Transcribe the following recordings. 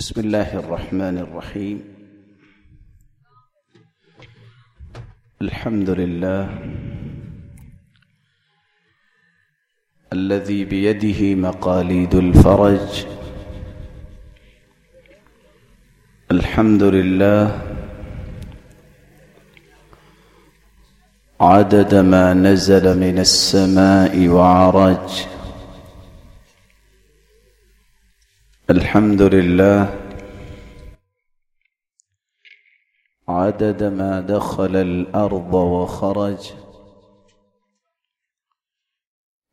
بسم الله الرحمن الرحيم. الحمد لله الذي بيده مقاليد الفرج. الحمد لله عدد ما نزل من السماء وعرج. الحمد لله. عدد ما دخل الأرض وخرج.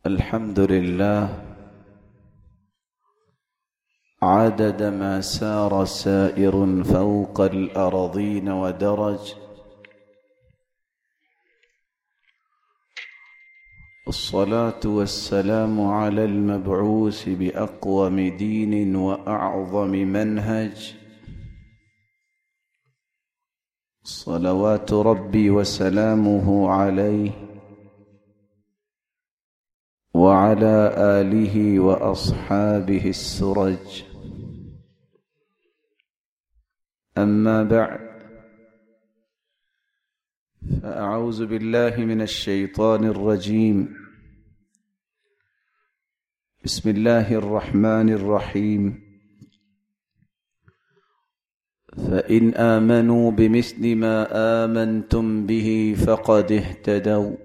الحمد لله. عدد ما سار سائر فوق الأرضين ودرج. الصلاة والسلام على المبعوث بأقوم دين وأعظم منهج. صلوات ربي وسلامه عليه وعلى آله وأصحابه السرج. أما بعد فأعوذ بالله من الشيطان الرجيم. بسم الله الرحمن الرحيم. فإن آمنوا بمثل ما آمنتم به فقد اهتدوا.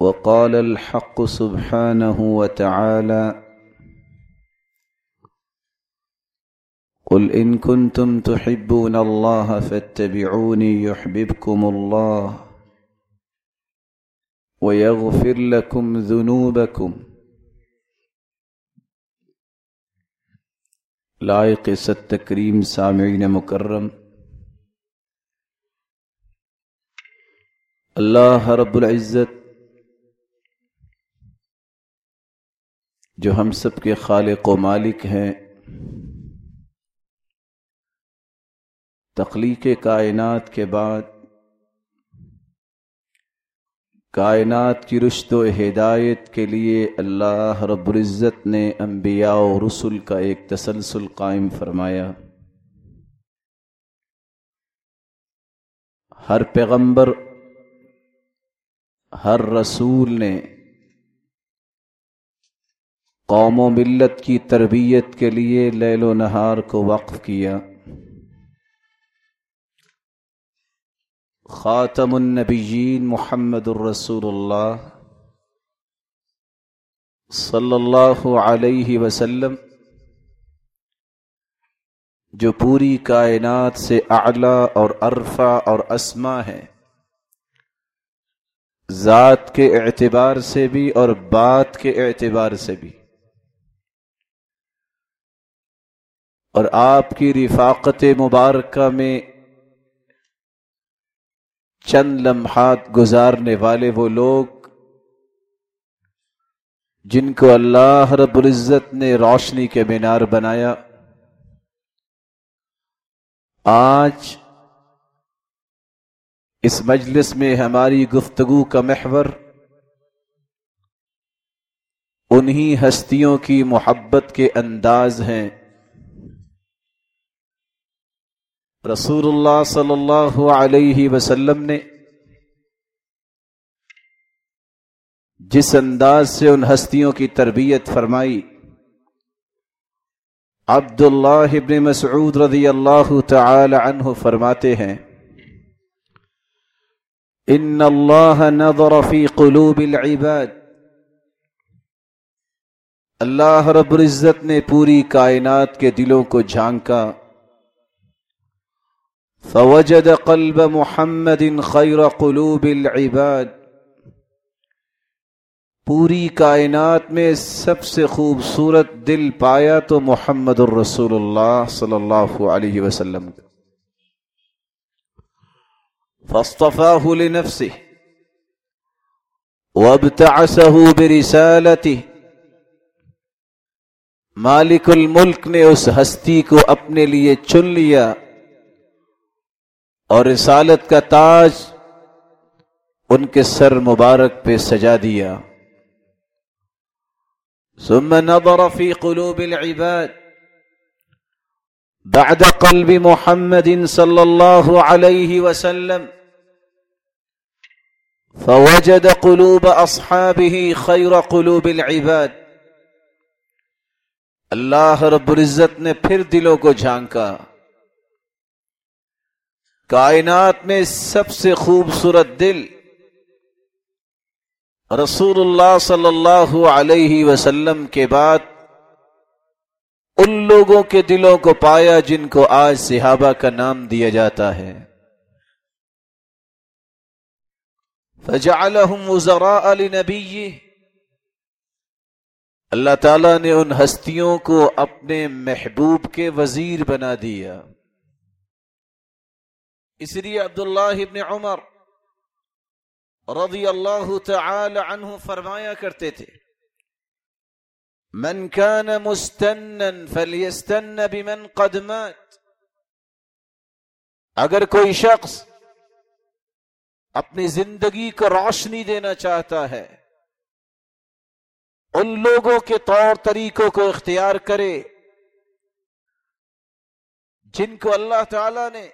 وقال الحق سبحانه وتعالى قل إن كنتم تحبون الله فاتبعوني يحببكم الله. ويغفر لكم ذنوبكم لائق ست تکریم سامعین مکرم اللہ رب العزت جو ہم سب کے خالق و مالک ہیں تخلیق کائنات کے بعد کائنات کی رشت و ہدایت کے لیے اللہ رب العزت نے انبیاء و رسول کا ایک تسلسل قائم فرمایا۔ ہر پیغمبر، ہر رسول نے قوم و ملت کی تربیت کے لیے لیل و نہار کو وقف کیا۔ خاتم النبیین محمد الرسول اللہ صلی اللہ علیہ وسلم، جو پوری کائنات سے اعلی اور عرفہ اور اسما ہے ذات کے اعتبار سے بھی اور بات کے اعتبار سے بھی۔ اور آپ کی رفاقت مبارکہ میں چند لمحات گزارنے والے وہ لوگ جن کو اللہ رب العزت نے روشنی کے مینار بنایا۔ آج اس مجلس میں ہماری گفتگو کا محور انہی ہستیوں کی محبت کے انداز ہیں۔ رسول اللہ صلی اللہ علیہ وسلم نے جس انداز سے ان ہستیوں کی تربیت فرمائی عبد اللہ ابن مسعود رضی اللہ تعالی عنہ فرماتے ہیں ان اللہ نظر فی قلوب العباد اللہ رب العزت نے پوری کائنات کے دلوں کو جھانکا فوجد قلب محمد خیر قلوب العباد۔ پوری کائنات میں سب سے خوبصورت دل پایا تو محمد الرسول اللہ صلی اللہ علیہ وسلم۔ فاصطفاه لنفسه وابتعسه برسالته۔ مالک الملک نے اس ہستی کو اپنے لیے چن لیا۔ اور رسالت کا تاج ان کے سر مبارک پہ سجا دیا۔ ثم نظر في قلوب العباد۔ بعد قلب محمد صلى الله عليه وسلم۔ فوجد قلوب اصحابه خير قلوب العباد۔ اللہ رب العزت نے پھر دلوں کو جھانکا۔ کائنات میں سب سے خوبصورت دل رسول اللہ صلی اللہ علیہ وسلم کے بعد ان لوگوں کے دلوں کو پایا جن کو آج صحابہ کا نام دیا جاتا ہے۔ فجعلهم وزراء لنبیه اللہ تعالی نے ان ہستیوں کو اپنے محبوب کے وزیر بنا دیا۔ اس لیے عبداللہ ابن عمر رضی اللہ تعالی عنہ فرمایا کرتے تھے، من كان مستنن فليستن بمن قد مات. اگر کوئی شخص اپنی زندگی کو روشنی دینا چاہتا ہے، ان لوگوں کے طور طریقوں کو اختیار کرے، جن کو اللہ تعالی نے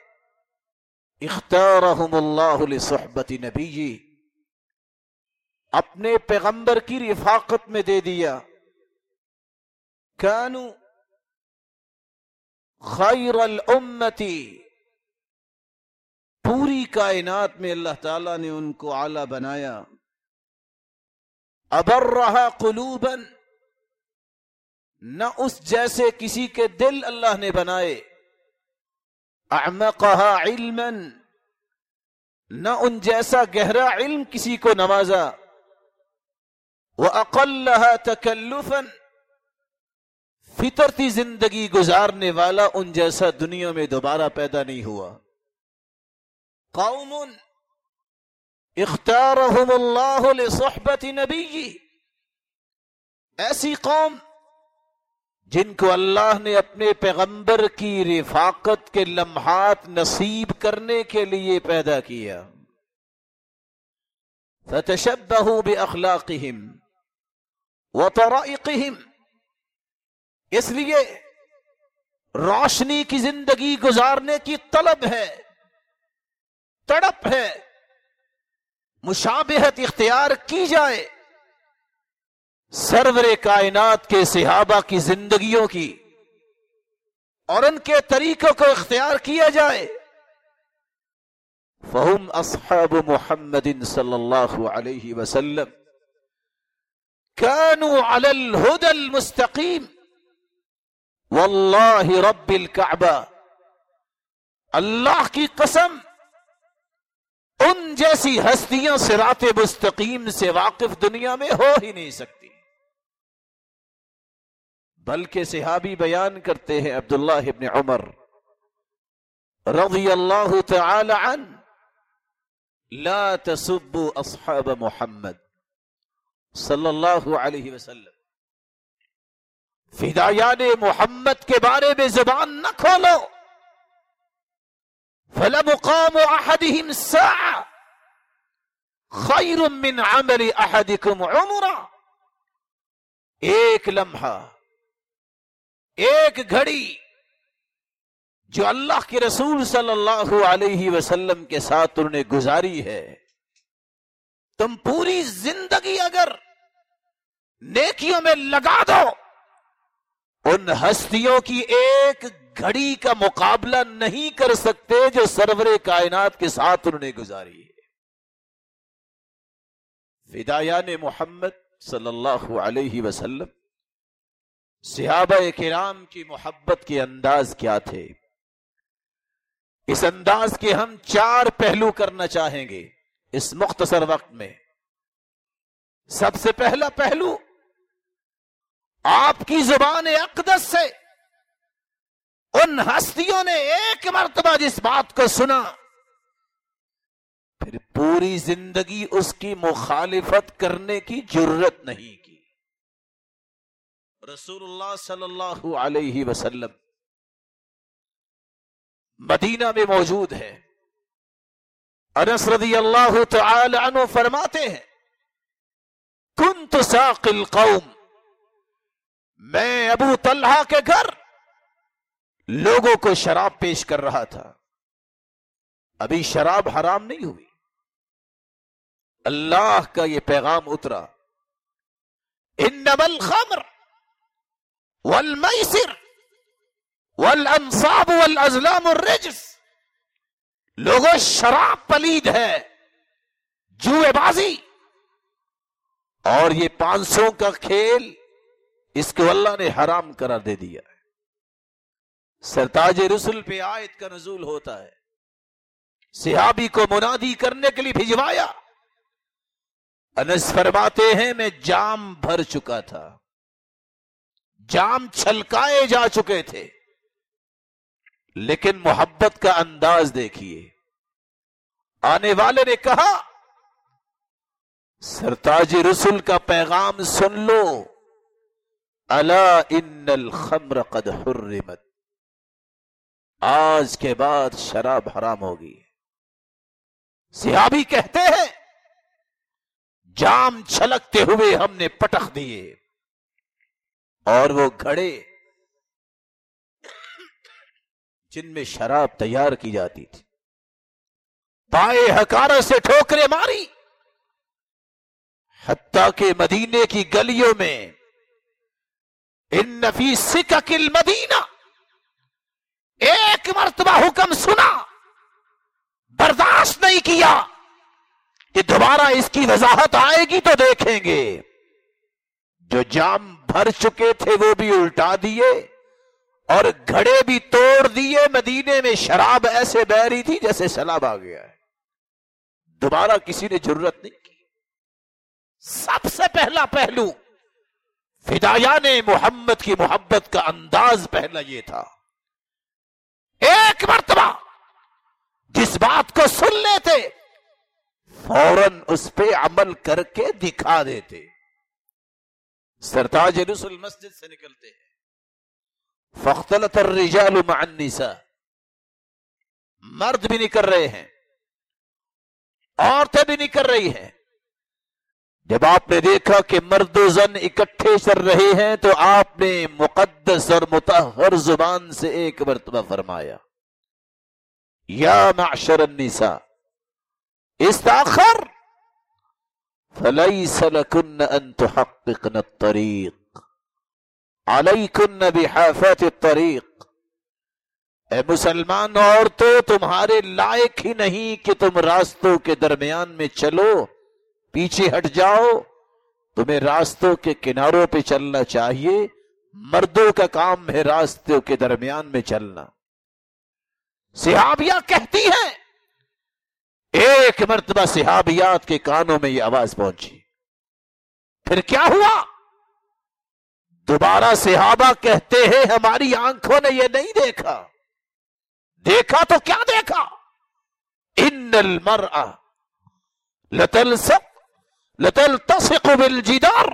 اختارهم اللہ لصحبت نبی۔ اپنے پیغمبر کی رفاقت میں دے دیا۔ کانو خیر الامتی۔ پوری کائنات میں اللہ تعالی نے ان کو اعلی بنایا۔ ابر رہا قلوبن نہ اس جیسے کسی کے دل اللہ نے بنائے۔ اعمقها علما، نہ ان جیسا گہرا علم کسی کو نوازا وہ اقلحہ تکلفن فطرتی زندگی گزارنے والا ان جیسا دنیا میں دوبارہ پیدا نہیں ہوا۔ قوم، اختارهم اللہ لصحبت نبی ایسی قوم جن کو اللہ نے اپنے پیغمبر کی رفاقت کے لمحات نصیب کرنے کے لیے پیدا کیا۔ فتشبہوا باخلاقهم وطرائقهم اس لیے روشنی کی زندگی گزارنے کی طلب ہے، تڑپ ہے، مشابہت اختیار کی جائے۔ سرور کائنات کے صحابہ کی زندگیوں کی اور ان کے طریقوں کو اختیار کیا جائے۔ فہم اصحاب محمد صلی اللہ علیہ وسلم۔ كانوا على الهدى المستقيم۔ واللہ رب الكعبہ اللہ کی قسم، ان جیسی ہستیاں سرات مستقیم سے واقف دنیا میں ہو ہی نہیں سکتی۔ بلکہ صحابی بیان کرتے ہیں عبداللہ ابن عمر رضی اللہ تعالی عن لا تسبوا اصحاب محمد صلی اللہ علیہ وسلم۔ فدایان محمد کے بارے میں زبان نہ کھولو۔ فلمقام احدهم ساعة خیر من عمل احدكم عمرا۔ ایک لمحہ ایک گھڑی جو اللہ کے رسول صلی اللہ علیہ وسلم کے ساتھ انہوں نے گزاری ہے، تم پوری زندگی اگر نیکیوں میں لگا دو، ان ہستیوں کی ایک گھڑی کا مقابلہ نہیں کر سکتے جو سرور کائنات کے ساتھ انہوں نے گزاری ہے۔ فدایان محمد صلی اللہ علیہ وسلم صحابہ کرام کی محبت کے انداز کیا تھے؟ اس انداز کے ہم چار پہلو کرنا چاہیں گے اس مختصر وقت میں۔ سب سے پہلا پہلو، آپ کی زبان اقدس سے، ان ہستیوں نے ایک مرتبہ جس بات کو سنا، پھر پوری زندگی اس کی مخالفت کرنے کی ضرورت نہیں۔ رسول اللہ صلی اللہ علیہ وسلم مدینہ میں موجود ہے انس رضی اللہ تعالی عنہ فرماتے ہیں کن تو ساقل قوم میں ابو طلحہ کے گھر لوگوں کو شراب پیش کر رہا تھا ابھی شراب حرام نہیں ہوئی اللہ کا یہ پیغام اترا انما الخمر والمیسر والانصاب والازلام الرجس لوگوں شراب پلید ہے، جوئے بازی۔ اور یہ پانچ سو کا کھیل اس کو اللہ نے حرام کرا دے دیا ہے۔ سرتاج رسول پہ آیت کا نزول ہوتا ہے۔ صحابی کو منادی کرنے کے لیے بھجوایا۔ انس فرماتے ہیں، میں جام بھر چکا تھا۔ جام چھلکائے جا چکے تھے۔ لیکن محبت کا انداز دیکھیے۔ آنے والے نے کہا، سرتاج رسول کا پیغام سن لو۔ اللہ ان الخمر قد حرمت۔ آج کے بعد شراب حرام ہوگی۔ صحابی کہتے ہیں، جام چھلکتے ہوئے ہم نے پٹخ دیے۔ اور وہ گھڑے جن میں شراب تیار کی جاتی تھی۔ پائے ہکارہ سے ٹھوکرے ماری۔ حتیٰ کہ مدینے کی گلیوں میں، ان نفی سکک المدینہ ایک مرتبہ حکم سنا، برداشت نہیں کیا کہ دوبارہ اس کی وضاحت آئے گی تو دیکھیں گے۔ جو جام بھر چکے تھے وہ بھی الٹا دیے اور گھڑے بھی توڑ دیے مدینے میں شراب ایسے بہ رہی تھی جیسے سلاب آ گیا ہے۔ دوبارہ کسی نے ضرورت نہیں کی۔ سب سے پہلا پہلو فدایا نے محمد کی محبت کا انداز پہلا یہ تھا۔ ایک مرتبہ جس بات کو سن لیتے، فوراً اس پہ عمل کر کے دکھا دیتے۔ سرتاج رسول مسجد سے نکلتے ہیں۔ فختلط الرجال مع النساء۔ مرد بھی نکل رہے ہیں، عورتیں بھی نکل رہی ہیں۔ جب آپ نے دیکھا کہ مرد و زن اکٹھے چل رہے ہیں، تو آپ نے مقدس اور متحر زبان سے ایک مرتبہ فرمایا، یا معشر النساء، استاخر! فليس لكن ان تحققن الطريق علیکن بحافت الطریق اے مسلمان عورتوں تمہارے لائق ہی نہیں کہ تم راستوں کے درمیان میں چلو، پیچھے ہٹ جاؤ، تمہیں راستوں کے کناروں پہ چلنا چاہیے، مردوں کا کام ہے راستوں کے درمیان میں چلنا۔ صحابیہ کہتی ہیں ایک مرتبہ صحابیات کے کانوں میں یہ آواز پہنچی۔ پھر کیا ہوا؟ دوبارہ صحابہ کہتے ہیں، ہماری آنکھوں نے یہ نہیں دیکھا۔ دیکھا تو کیا دیکھا؟ ان المر لتل سب لتل تصق بالجدار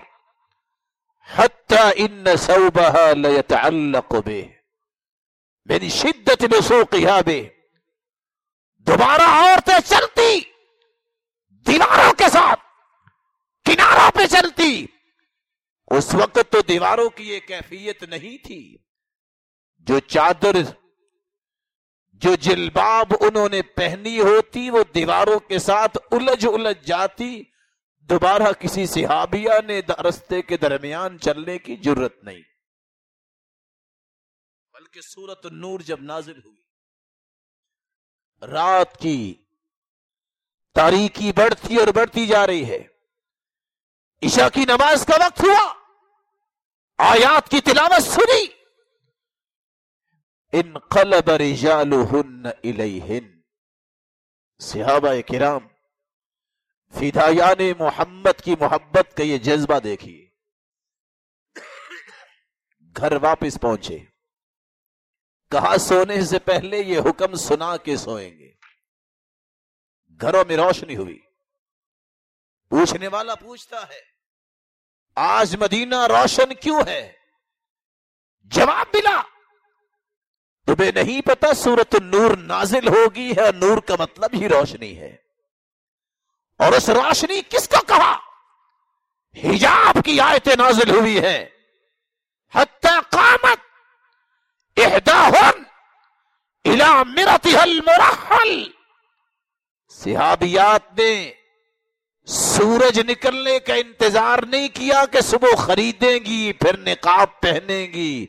حتى ان صوبها ليتعلق به، من شدت لسوقها به۔ دوبارہ عورتیں چلتی، دیواروں کے ساتھ، کناروں پہ چلتی۔ اس وقت تو دیواروں کی یہ کیفیت نہیں تھی۔ جو چادر، جو جلباب انہوں نے پہنی ہوتی، وہ دیواروں کے ساتھ الجھ الجھ جاتی۔ دوبارہ کسی صحابیہ نے رستے کے درمیان چلنے کی ضرورت نہیں۔ بلکہ سورت نور جب نازل ہوئی۔ رات کی تاریخی بڑھتی اور بڑھتی جا رہی ہے۔ عشاء کی نماز کا وقت ہوا۔ آیات کی تلاوت سنی۔ ان قلب رجالہن الیہن۔ صحابہ کرام، فدایان محمد کی محبت کا یہ جذبہ دیکھیے۔ گھر واپس پہنچے۔ کہا سونے سے پہلے یہ حکم سنا کے سوئیں گے۔ گھروں میں روشنی ہوئی۔ پوچھنے والا پوچھتا ہے، آج مدینہ روشن کیوں ہے؟ جواب ملا، تمہیں نہیں پتا سورت نور نازل ہوگی ہے نور کا مطلب ہی روشنی ہے۔ اور اس روشنی کس کو کہا؟ حجاب کی آیتیں نازل ہوئی ہے الا مرتحل مرحل صحابیات نے سورج نکلنے کا انتظار نہیں کیا کہ صبح خریدیں گی، پھر نقاب پہنیں گی،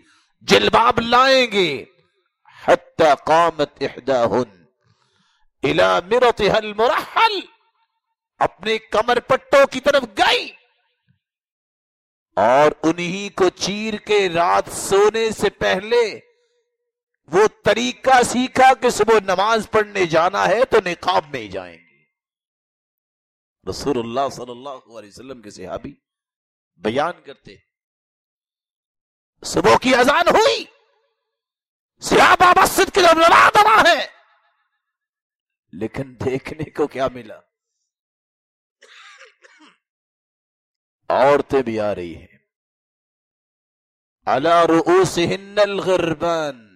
جلباب لائیں گے. حتی قامت احداہن الى مرتها المرحل. اپنے کمر پٹوں کی طرف گئی اور انہی کو چیر کے رات سونے سے پہلے وہ طریقہ سیکھا کہ صبح نماز پڑھنے جانا ہے تو نقاب میں ہی جائیں گے۔ رسول اللہ صلی اللہ علیہ وسلم کے صحابی بیان کرتے صبح کی اذان ہوئی۔ صحابہ مسجد کی طرف رواں ہے۔ لیکن دیکھنے کو کیا ملا؟ عورتیں بھی آ رہی ہیں۔ اللہ رؤوسہن الغربان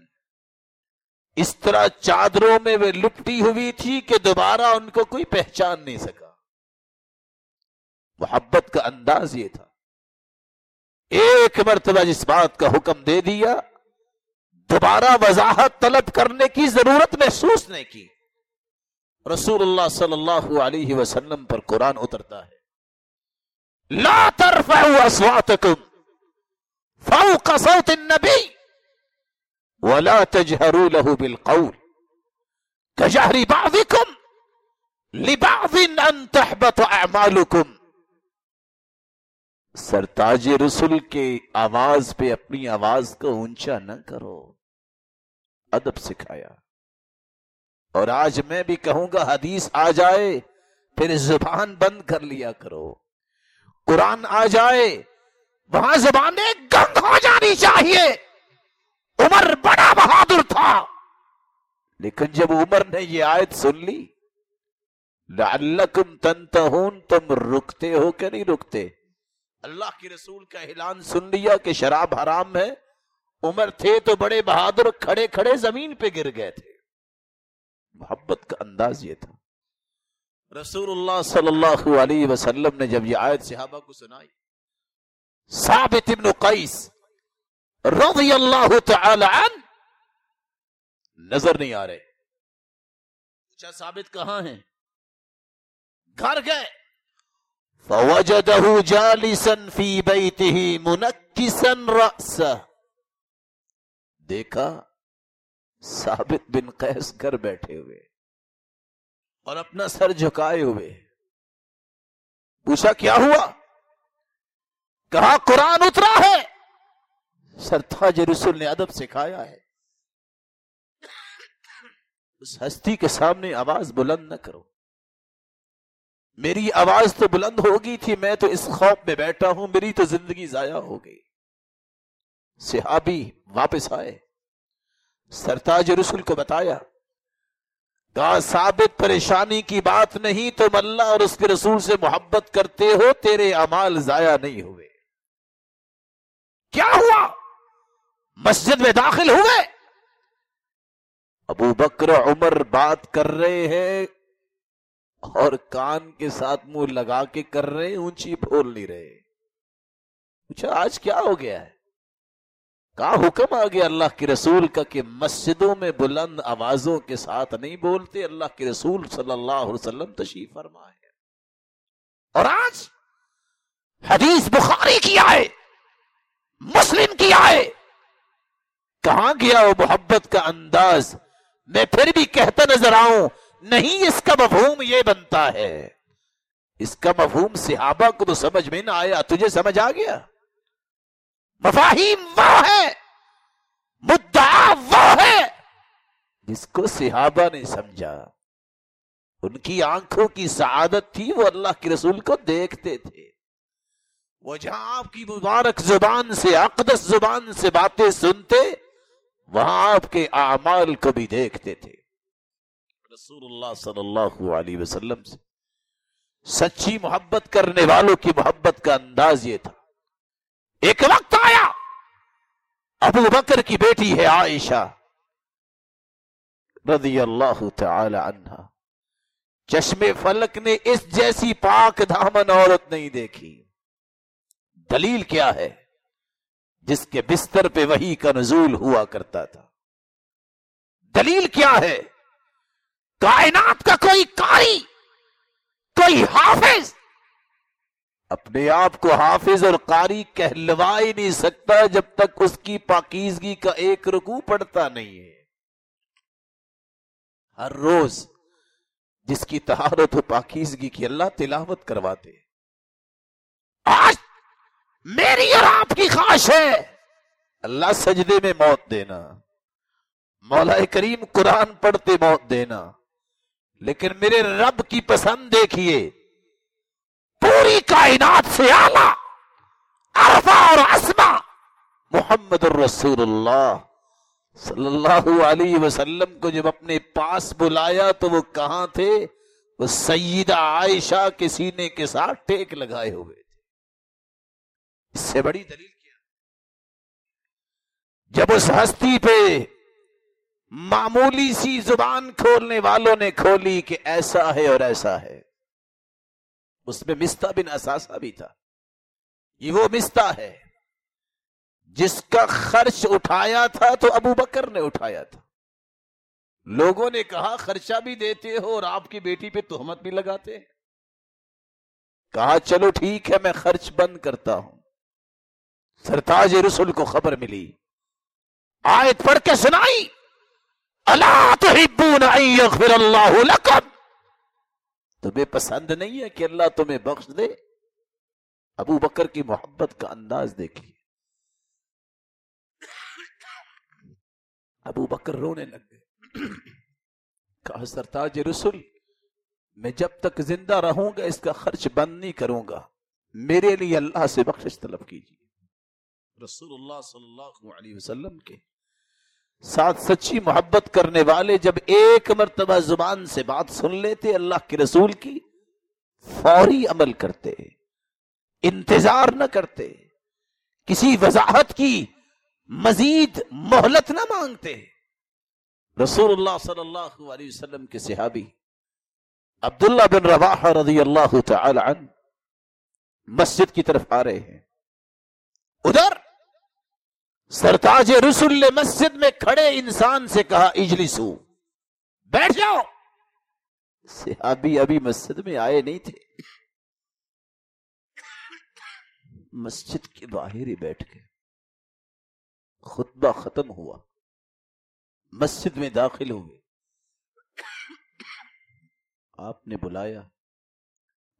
اس طرح چادروں میں وہ لپٹی ہوئی تھی کہ دوبارہ ان کو کوئی پہچان نہیں سکا۔ محبت کا انداز یہ تھا۔ ایک مرتبہ جس بات کا حکم دے دیا، دوبارہ وضاحت طلب کرنے کی ضرورت محسوس نہیں کی۔ رسول اللہ صلی اللہ علیہ وسلم پر قرآن اترتا ہے۔ لا ترفعوا اصواتكم فوق صوت النبي ولا تجهروا له بالقول. كجهر بعضكم لبعض ان تحبط اعمالكم سرتاج رسول کے آواز پہ اپنی آواز کو اونچا نہ کرو. ادب سکھایا. اور آج میں بھی کہوں گا حدیث آ جائے، پھر زبان بند کر لیا کرو. قرآن آ جائے، وہاں زبانیں گنگ ہو جانی چاہیے. عمر بڑا بہادر تھا۔ لیکن جب عمر نے یہ آیت سن لی، لعلکم تنتہون، تم رکتے ہو کہ نہیں رکتے؟ اللہ کی رسول کا اعلان سن لیا کہ شراب حرام ہے۔ عمر تھے تو بڑے بہادر، کھڑے کھڑے زمین پہ گر گئے تھے۔ محبت کا انداز یہ تھا۔ رسول اللہ صلی اللہ علیہ وسلم نے جب یہ آیت صحابہ کو سنائی، ثابت ابن قیس رضی اللہ تعالی عنہ نظر نہیں آ رہے۔ اچھا ثابت کہاں ہیں؟ گھر گئے۔ فوجده جالسا في بيته منكسا رأسه دیکھا، ثابت بن قیس کر بیٹھے ہوئے اور اپنا سر جھکائے ہوئے۔ پوچھا، کیا ہوا؟ کہا، قرآن اترا ہے۔ سرتاج رسول نے ادب سکھایا ہے۔ اس ہستی کے سامنے آواز بلند نہ کرو۔ میری آواز تو بلند ہوگی تھی، میں تو اس خوف میں بیٹھا ہوں، میری تو زندگی ضائع ہو گئی۔ صحابی واپس آئے۔ سرتاج رسول کو بتایا کہا ثابت پریشانی کی بات نہیں، تم اللہ اور اس کے رسول سے محبت کرتے ہو، تیرے امال ضائع نہیں ہوئے۔ کیا ہوا؟ مسجد میں داخل ہوئے۔ ابو بکر عمر بات کر رہے ہیں اور کان کے ساتھ منہ لگا کے کر رہے اونچی بول نہیں رہے۔ پوچھا، آج کیا ہو گیا ہے؟ کہا حکم آ گیا اللہ کے رسول کا کہ مسجدوں میں بلند آوازوں کے ساتھ نہیں بولتے؟ اللہ کے رسول صلی اللہ علیہ وسلم تشریف فرما ہے اور آج حدیث بخاری کی آئے، مسلم کی آئے۔ کہاں گیا وہ محبت کا انداز؟ میں پھر بھی کہتا نظر آؤں، نہیں اس کا مفہوم یہ بنتا ہے۔ اس کا مفہوم صحابہ کو تو سمجھ میں نہ آیا، تجھے سمجھ آ گیا؟ مفاہیم وہ ہے مدعا وہ ہے جس کو صحابہ نے سمجھا، ان کی آنکھوں کی سعادت تھی، وہ اللہ کے رسول کو دیکھتے تھے۔ وہ جہاں آپ کی مبارک زبان سے، اقدس زبان سے باتیں سنتے وہاں آپ کے اعمال کو بھی دیکھتے تھے۔ رسول اللہ صلی اللہ علیہ وسلم سے سچی محبت کرنے والوں کی محبت کا انداز یہ تھا۔ ایک وقت آیا، ابو بکر کی بیٹی ہے عائشہ رضی اللہ تعالی عنہ چشم فلک نے اس جیسی پاک دامن عورت نہیں دیکھی۔ دلیل کیا ہے؟ جس کے بستر پہ وہی کا نزول ہوا کرتا تھا۔ دلیل کیا ہے؟ کائنات کا کوئی کاری کوئی حافظ۔ اپنے آپ کو حافظ اور قاری کہلوا ہی نہیں سکتا جب تک اس کی پاکیزگی کا ایک رکو پڑتا نہیں ہے۔ ہر روز جس کی تہارت و پاکیزگی کی اللہ تلاوت کرواتے۔ آج میری اور آپ کی خواہش ہے۔ اللہ سجدے میں موت دینا۔ مولا کریم قرآن پڑھتے موت دینا۔ لیکن میرے رب کی پسند دیکھیے۔ پوری کائنات سے آلہ عرفہ اور اسما محمد الرسول اللہ صلی اللہ علیہ وسلم کو جب اپنے پاس بلایا تو وہ کہاں تھے؟ وہ سیدہ عائشہ کے سینے کے ساتھ ٹیک لگائے ہوئے۔ اس سے بڑی دلیل کیا؟ جب اس ہستی پہ معمولی سی زبان کھولنے والوں نے کھولی کہ ایسا ہے اور ایسا ہے، اس میں مستا بن اثاثہ بھی تھا۔ یہ وہ مستا ہے جس کا خرچ اٹھایا تھا تو ابو بکر نے اٹھایا تھا۔ لوگوں نے کہا، خرچہ بھی دیتے ہو اور آپ کی بیٹی پہ تہمت بھی لگاتے ہیں۔ کہا، چلو ٹھیک ہے، میں خرچ بند کرتا ہوں۔ سرتاج رسول کو خبر ملی۔ آیت پڑھ کے سنائی۔ اللہ تحبون ان یغفر اللہ لکم۔ تمہیں پسند نہیں ہے کہ اللہ تمہیں بخش دے؟ ابو بکر کی محبت کا انداز دیکھیے۔ ابو بکر رونے لگ گئے۔ کہا، سرتاج رسول، میں جب تک زندہ رہوں گا، اس کا خرچ بند نہیں کروں گا۔ میرے لیے اللہ سے بخشش طلب کیجیے۔ رسول اللہ صلی اللہ علیہ وسلم کے۔ ساتھ سچی محبت کرنے والے جب ایک مرتبہ زبان سے بات سن لیتے، اللہ کے رسول کی فوری عمل کرتے، انتظار نہ کرتے، کسی وضاحت کی مزید مہلت نہ مانگتے۔ رسول اللہ صلی اللہ علیہ وسلم کے صحابی عبداللہ بن رواح رضی اللہ تعالی عنہ مسجد کی طرف آ رہے ہیں۔ ادھر سرتاج رسول نے مسجد میں کھڑے انسان سے کہا اجلسو بیٹھ جاؤ۔ صحابی ابھی مسجد میں آئے نہیں تھے۔ مسجد کے باہر ہی بیٹھ گئے۔ خطبہ ختم ہوا۔ مسجد میں داخل ہوئے آپ نے بلایا۔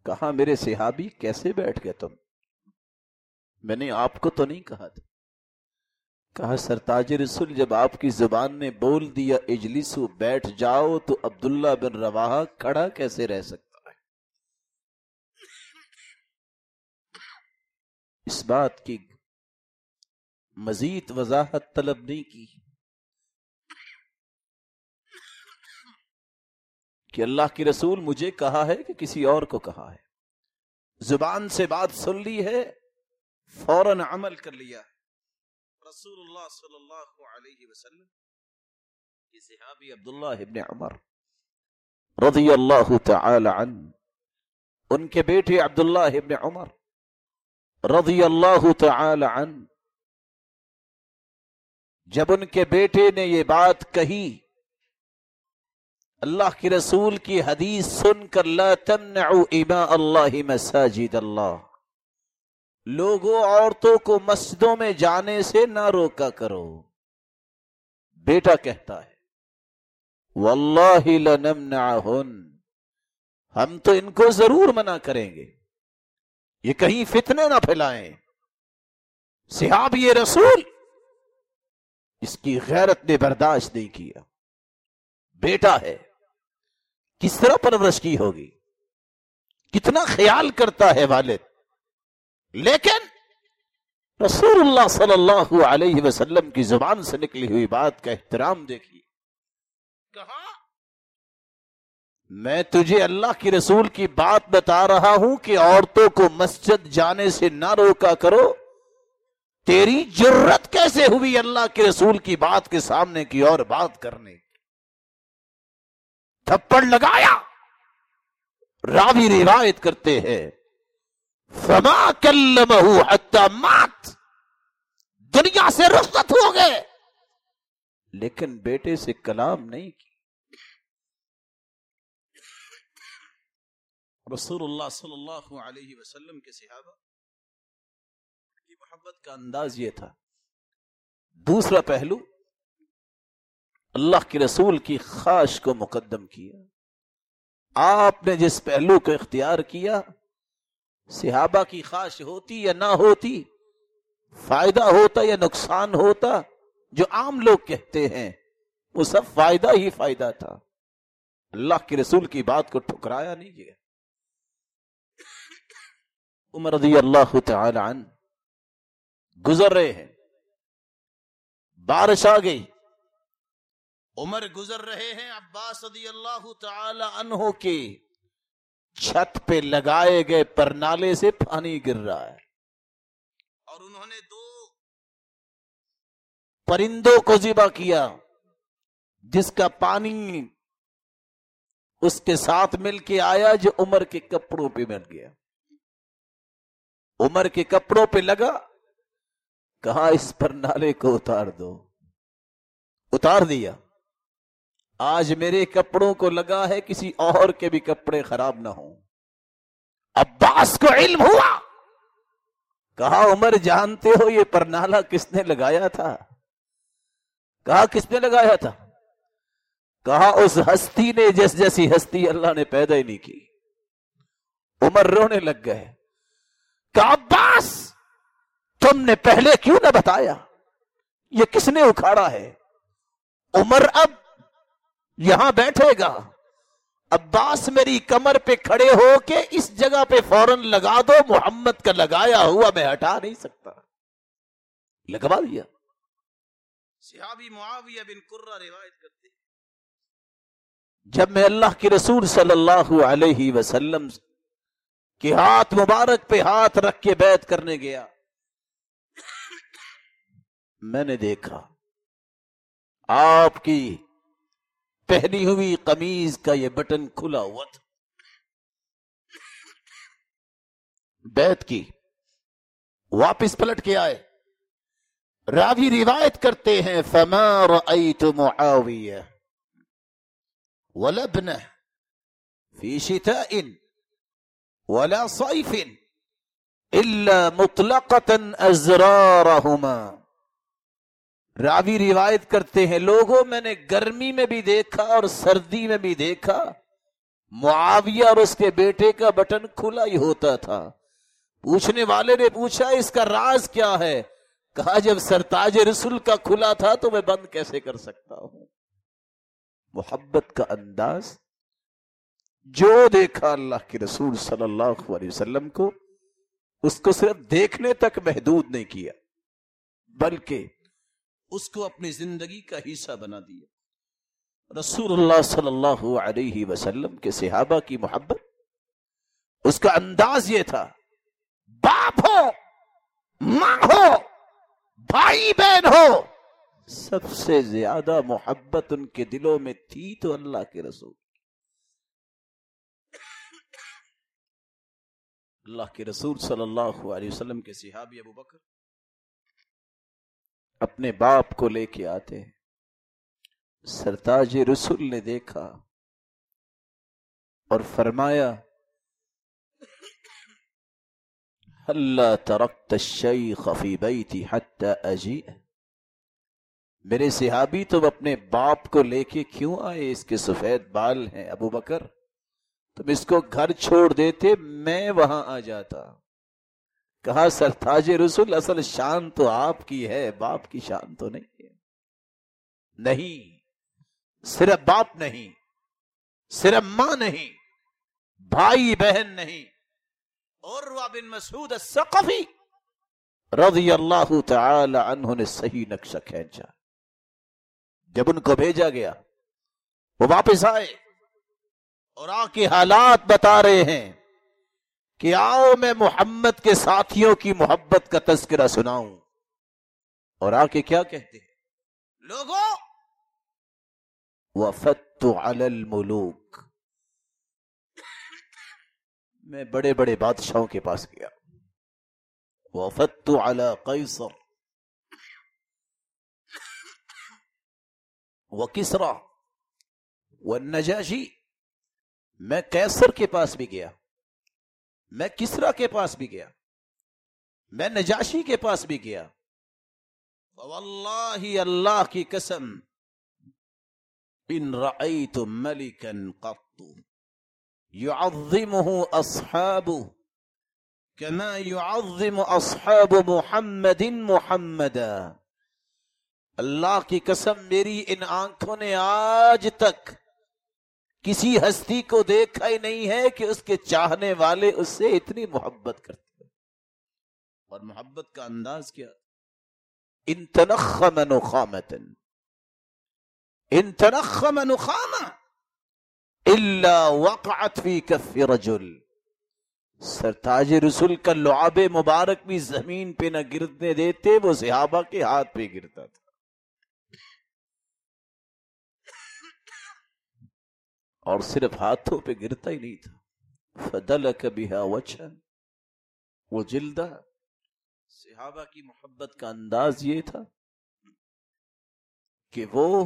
کہا، میرے صحابی کیسے بیٹھ گئے تم؟ میں نے آپ کو تو نہیں کہا تھا۔ کہا سرتاج رسول، جب آپ کی زبان نے بول دیا اجلسو بیٹھ جاؤ تو عبداللہ بن رواہ کھڑا کیسے رہ سکتا ہے؟ اس بات کی مزید وضاحت طلب نہیں کی کہ اللہ کی رسول مجھے کہا ہے کہ کسی اور کو کہا ہے۔ زبان سے بات سن لی ہے، فوراً عمل کر لیا۔ رسول الله صلى الله عليه وسلم في صحابي عبد الله بن عمر رضي الله تعالى عنه ان كبيتي عبد الله بن عمر رضي الله تعالى عنه جب ان کے بیٹے نے یہ بات کہی اللہ کے رسول کی حدیث سن کر لا تمنعوا اماء الله مساجد الله لوگوں عورتوں کو مسجدوں میں جانے سے نہ روکا کرو۔ بیٹا کہتا ہے، واللہ لنمنعہن۔ ہم تو ان کو ضرور منع کریں گے۔ یہ کہیں فتنے نہ پھیلائیں۔ صحاب یہ رسول۔ اس کی غیرت نے برداشت نہیں کیا۔ بیٹا ہے، کس طرح پرورش کی ہوگی؟ کتنا خیال کرتا ہے والد؟ لیکن رسول اللہ صلی اللہ علیہ وسلم کی زبان سے نکلی ہوئی بات کا احترام دیکھیے۔ کہا میں تجھے اللہ کی رسول کی بات بتا رہا ہوں کہ عورتوں کو مسجد جانے سے نہ روکا کرو۔ تیری جرت کیسے ہوئی اللہ کے رسول کی بات کے سامنے کی اور بات کرنے کی؟ تھپڑ لگایا۔ راوی روایت کرتے ہیں۔ فما حتی مات۔ دنیا سے رخصت ہو گئے۔ لیکن بیٹے سے کلام نہیں کی۔ رسول اللہ صلی اللہ علیہ وسلم کے صحابہ کی محبت کا انداز یہ تھا۔ دوسرا پہلو، اللہ کے رسول کی خواہش کو مقدم کیا۔ آپ نے جس پہلو کو اختیار کیا صحابہ کی خواہش ہوتی یا نہ ہوتی، فائدہ ہوتا یا نقصان ہوتا، جو عام لوگ کہتے ہیں، وہ سب فائدہ ہی فائدہ تھا۔ اللہ کے رسول کی بات کو ٹھکرایا نہیں گیا۔ عمر رضی اللہ تعالی عنہ گزر رہے ہیں۔ بارش آ گئی۔ عمر گزر رہے ہیں عباس رضی اللہ تعالی عنہ کے۔ چھت پہ لگائے گئے پرنالے سے پانی گر رہا ہے۔ اور انہوں نے دو پرندوں کو ذبح کیا جس کا پانی اس کے ساتھ مل کے آیا جو عمر کے کپڑوں پہ مل گیا۔ عمر کے کپڑوں پہ لگا کہا اس پر نالے کو اتار دو۔ اتار دیا۔ آج میرے کپڑوں کو لگا ہے کسی اور کے بھی کپڑے خراب نہ ہوں۔ عباس کو علم ہوا۔ کہا، عمر، جانتے ہو یہ پرنالا کس نے لگایا تھا؟ کہا، کس نے لگایا تھا؟ کہا، اس ہستی نے جس جیسی ہستی اللہ نے پیدا ہی نہیں کی۔ عمر رونے لگ گئے۔ کہ عباس، تم نے پہلے کیوں نہ بتایا؟ یہ کس نے اکھاڑا ہے؟ عمر اب یہاں بیٹھے گا۔ عباس میری کمر پہ کھڑے ہو کے اس جگہ پہ فوراً لگا دو محمد کا لگایا ہوا میں ہٹا نہیں سکتا۔ لگوا دیا صحابی معاویہ بن قرہ روایت کرتے جب میں اللہ کے رسول صلی اللہ علیہ وسلم کہ ہاتھ مبارک پہ ہاتھ رکھ کے بیت کرنے گیا میں نے دیکھا آپ کی پہنی ہوئی قمیض کا یہ بٹن کھلا ہوا تھا۔ بیت کی واپس پلٹ کے آئے۔ راوی روایت کرتے ہیں، فما رأيت معاویہ ولبنہ فی شتاء ولا صيف الا مطلقة ازرارهما راوی روایت کرتے ہیں، لوگوں میں نے گرمی میں بھی دیکھا اور سردی میں بھی دیکھا۔ معاویہ اور اس کے بیٹے کا بٹن کھلا ہی ہوتا تھا۔ پوچھنے والے نے پوچھا، اس کا راز کیا ہے؟ کہا، جب سرتاج رسول کا کھلا تھا تو میں بند کیسے کر سکتا ہوں؟ محبت کا انداز۔ جو دیکھا اللہ کے رسول صلی اللہ علیہ وسلم کو، اس کو صرف دیکھنے تک محدود نہیں کیا، بلکہ اس کو اپنی زندگی کا حصہ بنا دیا۔ رسول اللہ صلی اللہ علیہ وسلم کے صحابہ کی محبت، اس کا انداز یہ تھا، باپ ہو، ماں ہو، بھائی بہن ہو، سب سے زیادہ محبت ان کے دلوں میں تھی تو اللہ کے رسول۔ اللہ کے رسول صلی اللہ علیہ وسلم کے صحابی ابو بکر اپنے باپ کو لے کے آتے۔ سرتاج رسول نے دیکھا اور فرمایا، اللہ ترقت الشیخ فی بیتی حتی اجی میرے صحابی تم اپنے باپ کو لے کے کیوں آئے؟ اس کے سفید بال ہیں ابو بکر۔ تم اس کو گھر چھوڑ دیتے، میں وہاں آ جاتا۔ کہا سرتاج رسول، اصل شان تو آپ کی ہے، باپ کی شان تو نہیں ہے۔ نہیں، صرف باپ نہیں، صرف ماں نہیں، بھائی، بہن نہیں۔ اور بن مسعود السقفی رضی اللہ تعالی عنہ نے صحیح نقشہ کھینچا۔ جب ان کو بھیجا گیا، وہ واپس آئے اور آ کے حالات بتا رہے ہیں۔ کہ آؤ میں محمد کے ساتھیوں کی محبت کا تذکرہ سناؤں۔ اور آ کے کیا کہتے ہیں؟ لوگوں وفت علی الملوک میں بڑے بڑے بادشاہوں کے پاس گیا۔ وفت علی قیصر وہ کسرا وہ میں کیسر کے پاس بھی گیا۔ میں کسرا کے پاس بھی گیا۔ میں نجاشی کے پاس بھی گیا۔ واللہ اللہ کی قسم، ان رأيت ملكا قط يعظمه أصحابه كما يعظم أصحاب محمد محمدا۔ اللہ کی قسم، میری ان آنکھوں نے آج تک کسی ہستی کو دیکھا ہی نہیں ہے کہ اس کے چاہنے والے اس سے اتنی محبت کرتے ہیں۔ اور محبت کا انداز کیا؟ ان تنخم نخامتن۔ ان تنخم نخامہ۔ الا وقعت فی کف رجل۔ سرتاج رسول کا لعاب مبارک بھی زمین پہ نہ گرنے دیتے، وہ صحابہ کے ہاتھ پہ گرتا تھا۔ اور صرف ہاتھوں پہ گرتا ہی نہیں تھا۔ فدل کبھی وچن وہ جلدا صحابہ کی محبت کا انداز یہ تھا کہ وہ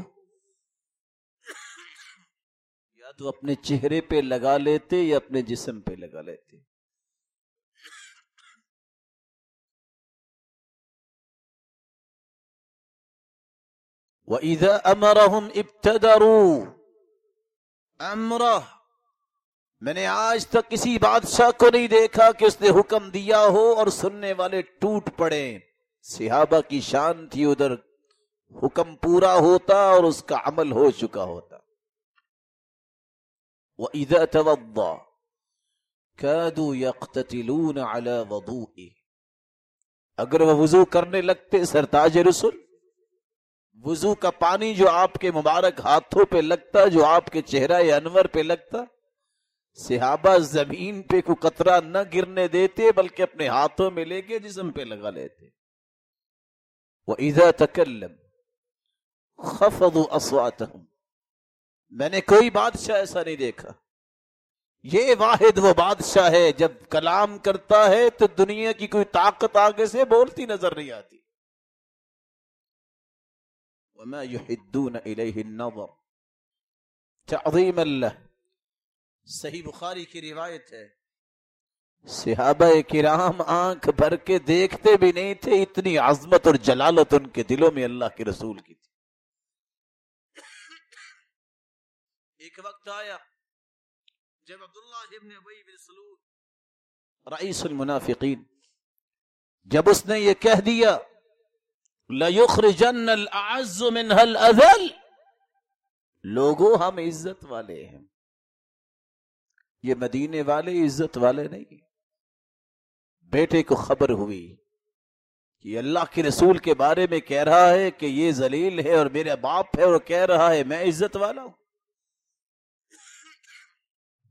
یا تو اپنے چہرے پہ لگا لیتے یا اپنے جسم پہ لگا لیتے۔ وَإِذَا أَمَرَهُمْ ابْتَدَرُوا۔ امرہ میں نے آج تک کسی بادشاہ کو نہیں دیکھا کہ اس نے حکم دیا ہو اور سننے والے ٹوٹ پڑے۔ صحابہ کی شان تھی ادھر۔ حکم پورا ہوتا اور اس کا عمل ہو چکا ہوتا۔ وہ ادوا يَقْتَتِلُونَ عَلَى وَضُوئِ اگر وہ وضو کرنے لگتے، سرتاج رسول وضو کا پانی جو آپ کے مبارک ہاتھوں پہ لگتا، جو آپ کے چہرہ انور پہ لگتا، صحابہ زمین پہ کو قطرہ نہ گرنے دیتے، بلکہ اپنے ہاتھوں میں لے کے جسم پہ لگا لیتے۔ وہ ایزا تکلم خفض اصواتهم میں نے کوئی بادشاہ ایسا نہیں دیکھا۔ یہ واحد وہ بادشاہ ہے، جب کلام کرتا ہے تو دنیا کی کوئی طاقت آگے سے بولتی نظر نہیں آتی۔ وما يحدون إليه النظر تعظیم اللہ صحیح بخاری کی روایت ہے۔ صحابہ کرام آنکھ بھر کے دیکھتے بھی نہیں تھے اتنی عظمت اور جلالت ان کے دلوں میں اللہ کے رسول کی تھی۔ ایک وقت آیا جب عبداللہ ابن ابی بن سلول رئیس المنافقین جب اس نے یہ کہہ دیا لَيُخْرِجَنَّ الْأَعَزُّ مِنْهَا الْأَذَلِ۔ لوگوں ہم عزت والے ہیں۔ یہ مدینے والے عزت والے نہیں۔ بیٹے کو خبر ہوئی کہ اللہ کے رسول کے بارے میں کہہ رہا ہے کہ یہ ذلیل ہے اور میرا باپ ہے اور کہہ رہا ہے، میں عزت والا ہوں۔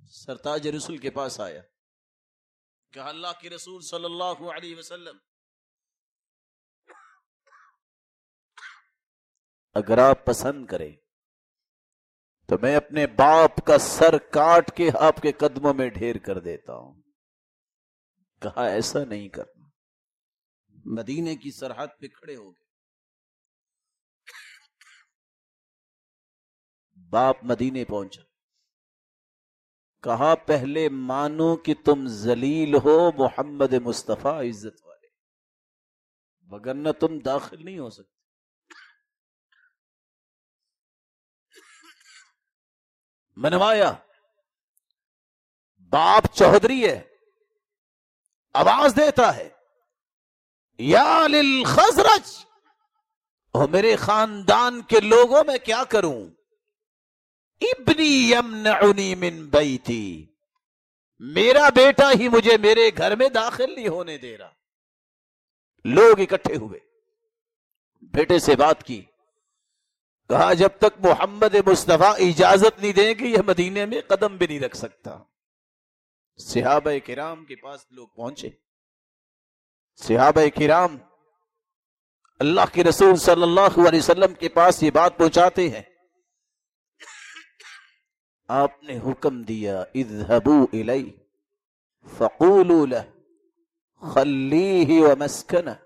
سرتاج رسول کے پاس آیا۔ کہ اللہ کے رسول صلی اللہ علیہ وسلم اگر آپ پسند کریں تو میں اپنے باپ کا سر کاٹ کے آپ کے قدموں میں ڈھیر کر دیتا ہوں۔ کہا ایسا نہیں کرنا۔ مدینے کی سرحد پہ کھڑے ہو گئے۔ باپ مدینے پہنچا۔ کہا پہلے مانو کہ تم زلیل ہو محمد مصطفیٰ عزت والے وگرنہ تم داخل نہیں ہو سکتے۔ منوایا۔ باپ چودھری ہے، آواز دیتا ہے، یا للخزرج، او میرے خاندان کے لوگوں میں کیا کروں؟ ابنی یمنعنی من بیتی، میرا بیٹا ہی مجھے میرے گھر میں داخل نہیں ہونے دے رہا۔ لوگ اکٹھے ہوئے، بیٹے سے بات کی۔ کہا جب تک محمد مصطفیٰ اجازت نہیں دیں گے، یہ مدینے میں قدم بھی نہیں رکھ سکتا۔ صحابہ کرام کے پاس لوگ پہنچے۔ صحابہ کرام اللہ کے رسول صلی اللہ علیہ وسلم کے پاس یہ بات پہنچاتے ہیں۔ آپ نے حکم دیا، اذهبوا الی فقولوا له خلیه ومسکنه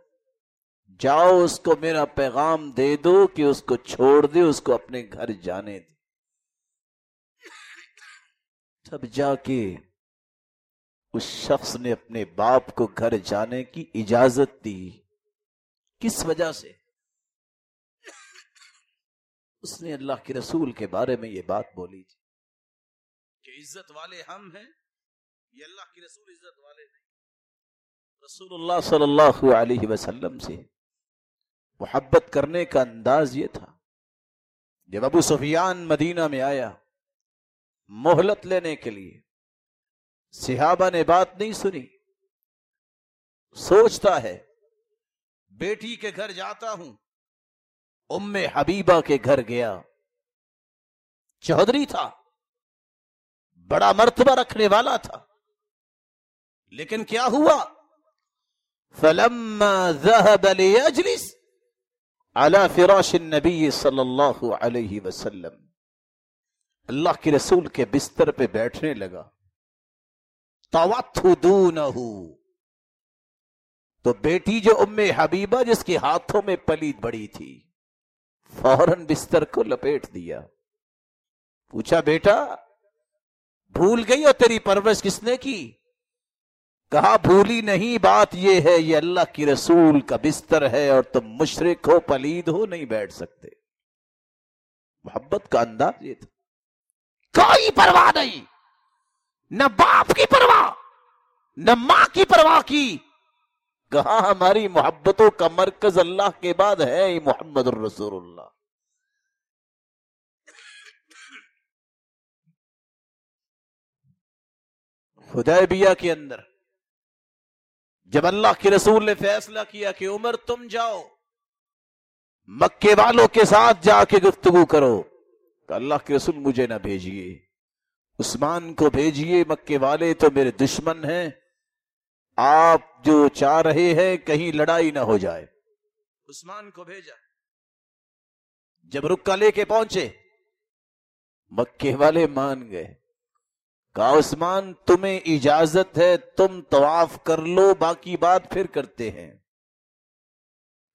جاؤ اس کو میرا پیغام دے دو کہ اس کو چھوڑ دے، اس کو اپنے گھر جانے دے۔ تب جا کے اس شخص نے اپنے باپ کو گھر جانے کی اجازت دی۔ کس وجہ سے؟ اس نے اللہ کے رسول کے بارے میں یہ بات بولی تھی کہ عزت والے ہم ہیں، یہ اللہ کی رسول عزت والے نہیں۔ رسول اللہ صلی اللہ علیہ وسلم سے محبت کرنے کا انداز یہ تھا۔ جب ابو سفیان مدینہ میں آیا، مہلت لینے کے لیے، صحابہ نے بات نہیں سنی۔ سوچتا ہے، بیٹی کے گھر جاتا ہوں۔ ام حبیبہ کے گھر گیا۔ چودھری تھا۔ بڑا مرتبہ رکھنے والا تھا۔ لیکن کیا ہوا؟ فلما ذهب ليجلس على فراش النبي صلی اللہ علیہ وسلم۔ اللہ کے رسول کے بستر پہ بیٹھنے لگا۔ تو بیٹی جو ام حبیبہ جس کے ہاتھوں میں پلید بڑی تھی، فوراً بستر کو لپیٹ دیا۔ پوچھا، بیٹا، بھول گئی اور تیری پرورش کس نے کی؟ کہا بھولی نہیں، بات یہ ہے، یہ اللہ کی رسول کا بستر ہے اور تم مشرق ہو، پلید ہو، نہیں بیٹھ سکتے۔ محبت کا انداز یہ تھا۔ کوئی پرواہ نہیں۔ نہ باپ کی پرواہ، نہ ماں کی پرواہ کی۔ کہاں ہماری محبتوں کا مرکز اللہ کے بعد ہے محمد الرسول اللہ۔ خدیبیہ کے اندر۔ جب اللہ کے رسول نے فیصلہ کیا کہ عمر تم جاؤ، مکے والوں کے ساتھ جا کے گفتگو کرو کہ اللہ کے رسول مجھے نہ بھیجیے۔ عثمان کو بھیجیے، مکے والے تو میرے دشمن ہیں۔ آپ جو چاہ رہے ہیں، کہیں لڑائی نہ ہو جائے۔ عثمان کو بھیجا۔ جب رکا لے کے پہنچے، مکے والے مان گئے۔ کہا، عثمان، تمہیں اجازت ہے، تم طواف کر لو، باقی بات پھر کرتے ہیں۔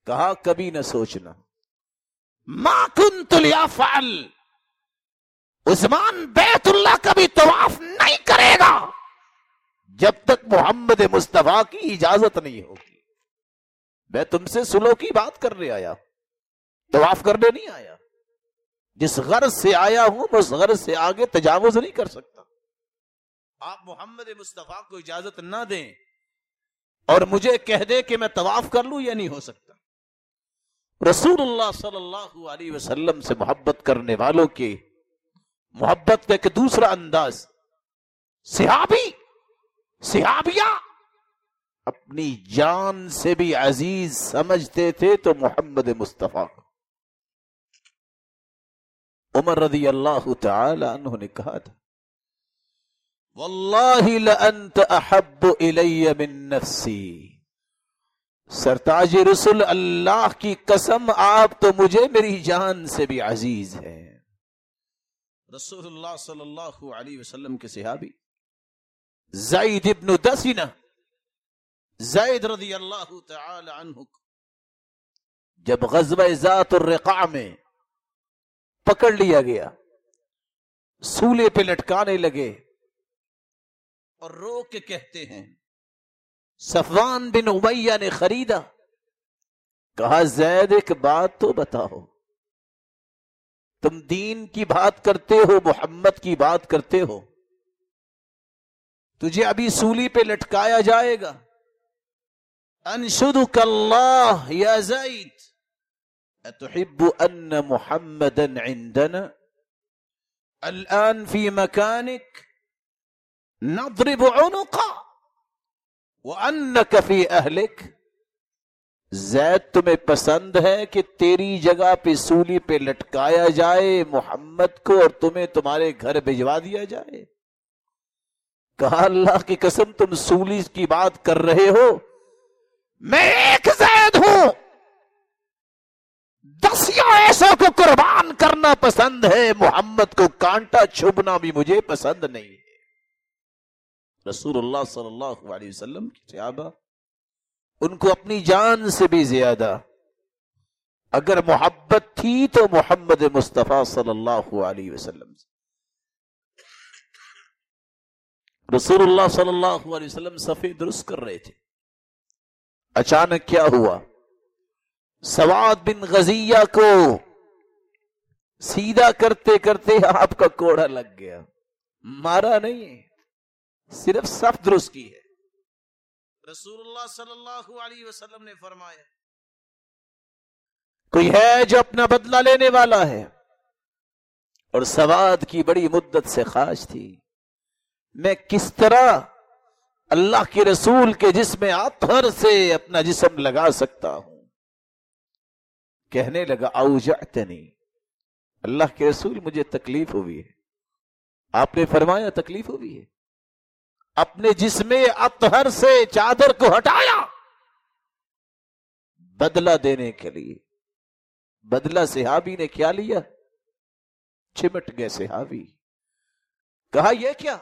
کہا، کبھی نہ سوچنا۔ ما کنت لیافعل عثمان بیت اللہ کا بھی طواف نہیں کرے گا جب تک محمد مصطفیٰ کی اجازت نہیں ہوگی۔ میں تم سے سلو کی بات کرنے آیا طواف کرنے نہیں آیا۔ جس غرض سے آیا ہوں اس غرض سے آگے تجاوز نہیں کر سکتا۔ آپ محمد مصطفیٰ کو اجازت نہ دیں اور مجھے کہہ دے کہ میں طواف کر لوں یا نہیں ہو سکتا۔ رسول اللہ صلی اللہ علیہ وسلم سے محبت کرنے والوں کے محبت کا ایک دوسرا انداز، صحابی، صحابیہ اپنی جان سے بھی عزیز سمجھتے تھے تو محمد مصطفیٰ عمر رضی اللہ تعالی عنہ نے کہا تھا واللہ لأنت احب الی من نفسی۔ سرتاج رسول اللہ کی قسم، آپ تو مجھے میری جان سے بھی عزیز ہے رسول اللہ صلی اللہ علیہ وسلم کے صحابی، زید ابن دسینہ زید رضی اللہ تعالی عنہ، جب غزوہ ذات الرقاع میں پکڑ لیا گیا، سولے پہ لٹکانے لگے اور رو کے کہتے ہیں۔ صفوان بن امیہ نے خریدا۔ کہا، زید، ایک بات تو بتاؤ۔ تم دین کی بات کرتے ہو، محمد کی بات کرتے ہو۔ تجھے ابھی سولی پہ لٹکایا جائے گا۔ انشد اللہ یا زید۔ اتحب ان محمد عندنا۔ الان فی مکانک۔ نضرب عنقا وانک فی اہلک زید تمہیں پسند ہے کہ تیری جگہ پہ سولی پہ لٹکایا جائے، محمد کو اور تمہیں تمہارے گھر بھجوا دیا جائے۔ کہا اللہ کی قسم، تم سولی کی بات کر رہے ہو۔ میں ایک زید ہوں۔ دسیا ایسا کو قربان کرنا پسند ہے، محمد کو کانٹا چھبنا بھی مجھے پسند نہیں۔ ہے رسول اللہ صلی اللہ علیہ وسلم کی صحابہ، ان کو اپنی جان سے بھی زیادہ۔ اگر محبت تھی تو محمد مصطفیٰ صلی اللہ علیہ وسلم سے۔ رسول اللہ صلی اللہ علیہ وسلم صفی درست کر رہے تھے۔ اچانک کیا ہوا؟ سواد بن غزیہ کو سیدھا کرتے کرتے آپ کا کوڑا لگ گیا۔ مارا نہیں۔ صرف صف درست کی ہے۔ رسول اللہ صلی اللہ علیہ وسلم نے فرمایا کوئی ہے جو اپنا بدلہ لینے والا ہے؟ اور سواد کی بڑی مدت سے خواہش تھی۔ میں کس طرح اللہ کے رسول کے جسم آتھر سے اپنا جسم لگا سکتا ہوں؟ کہنے لگا اوجعتنی۔ اللہ کے رسول مجھے تکلیف ہوئی ہے۔ آپ نے فرمایا تکلیف ہوئی ہے۔ اپنے جسم اطہر سے چادر کو ہٹایا۔ بدلہ دینے کے لیے۔ بدلہ صحابی نے کیا لیا؟ چمٹ گئے صحابی۔ کہا، یہ کیا؟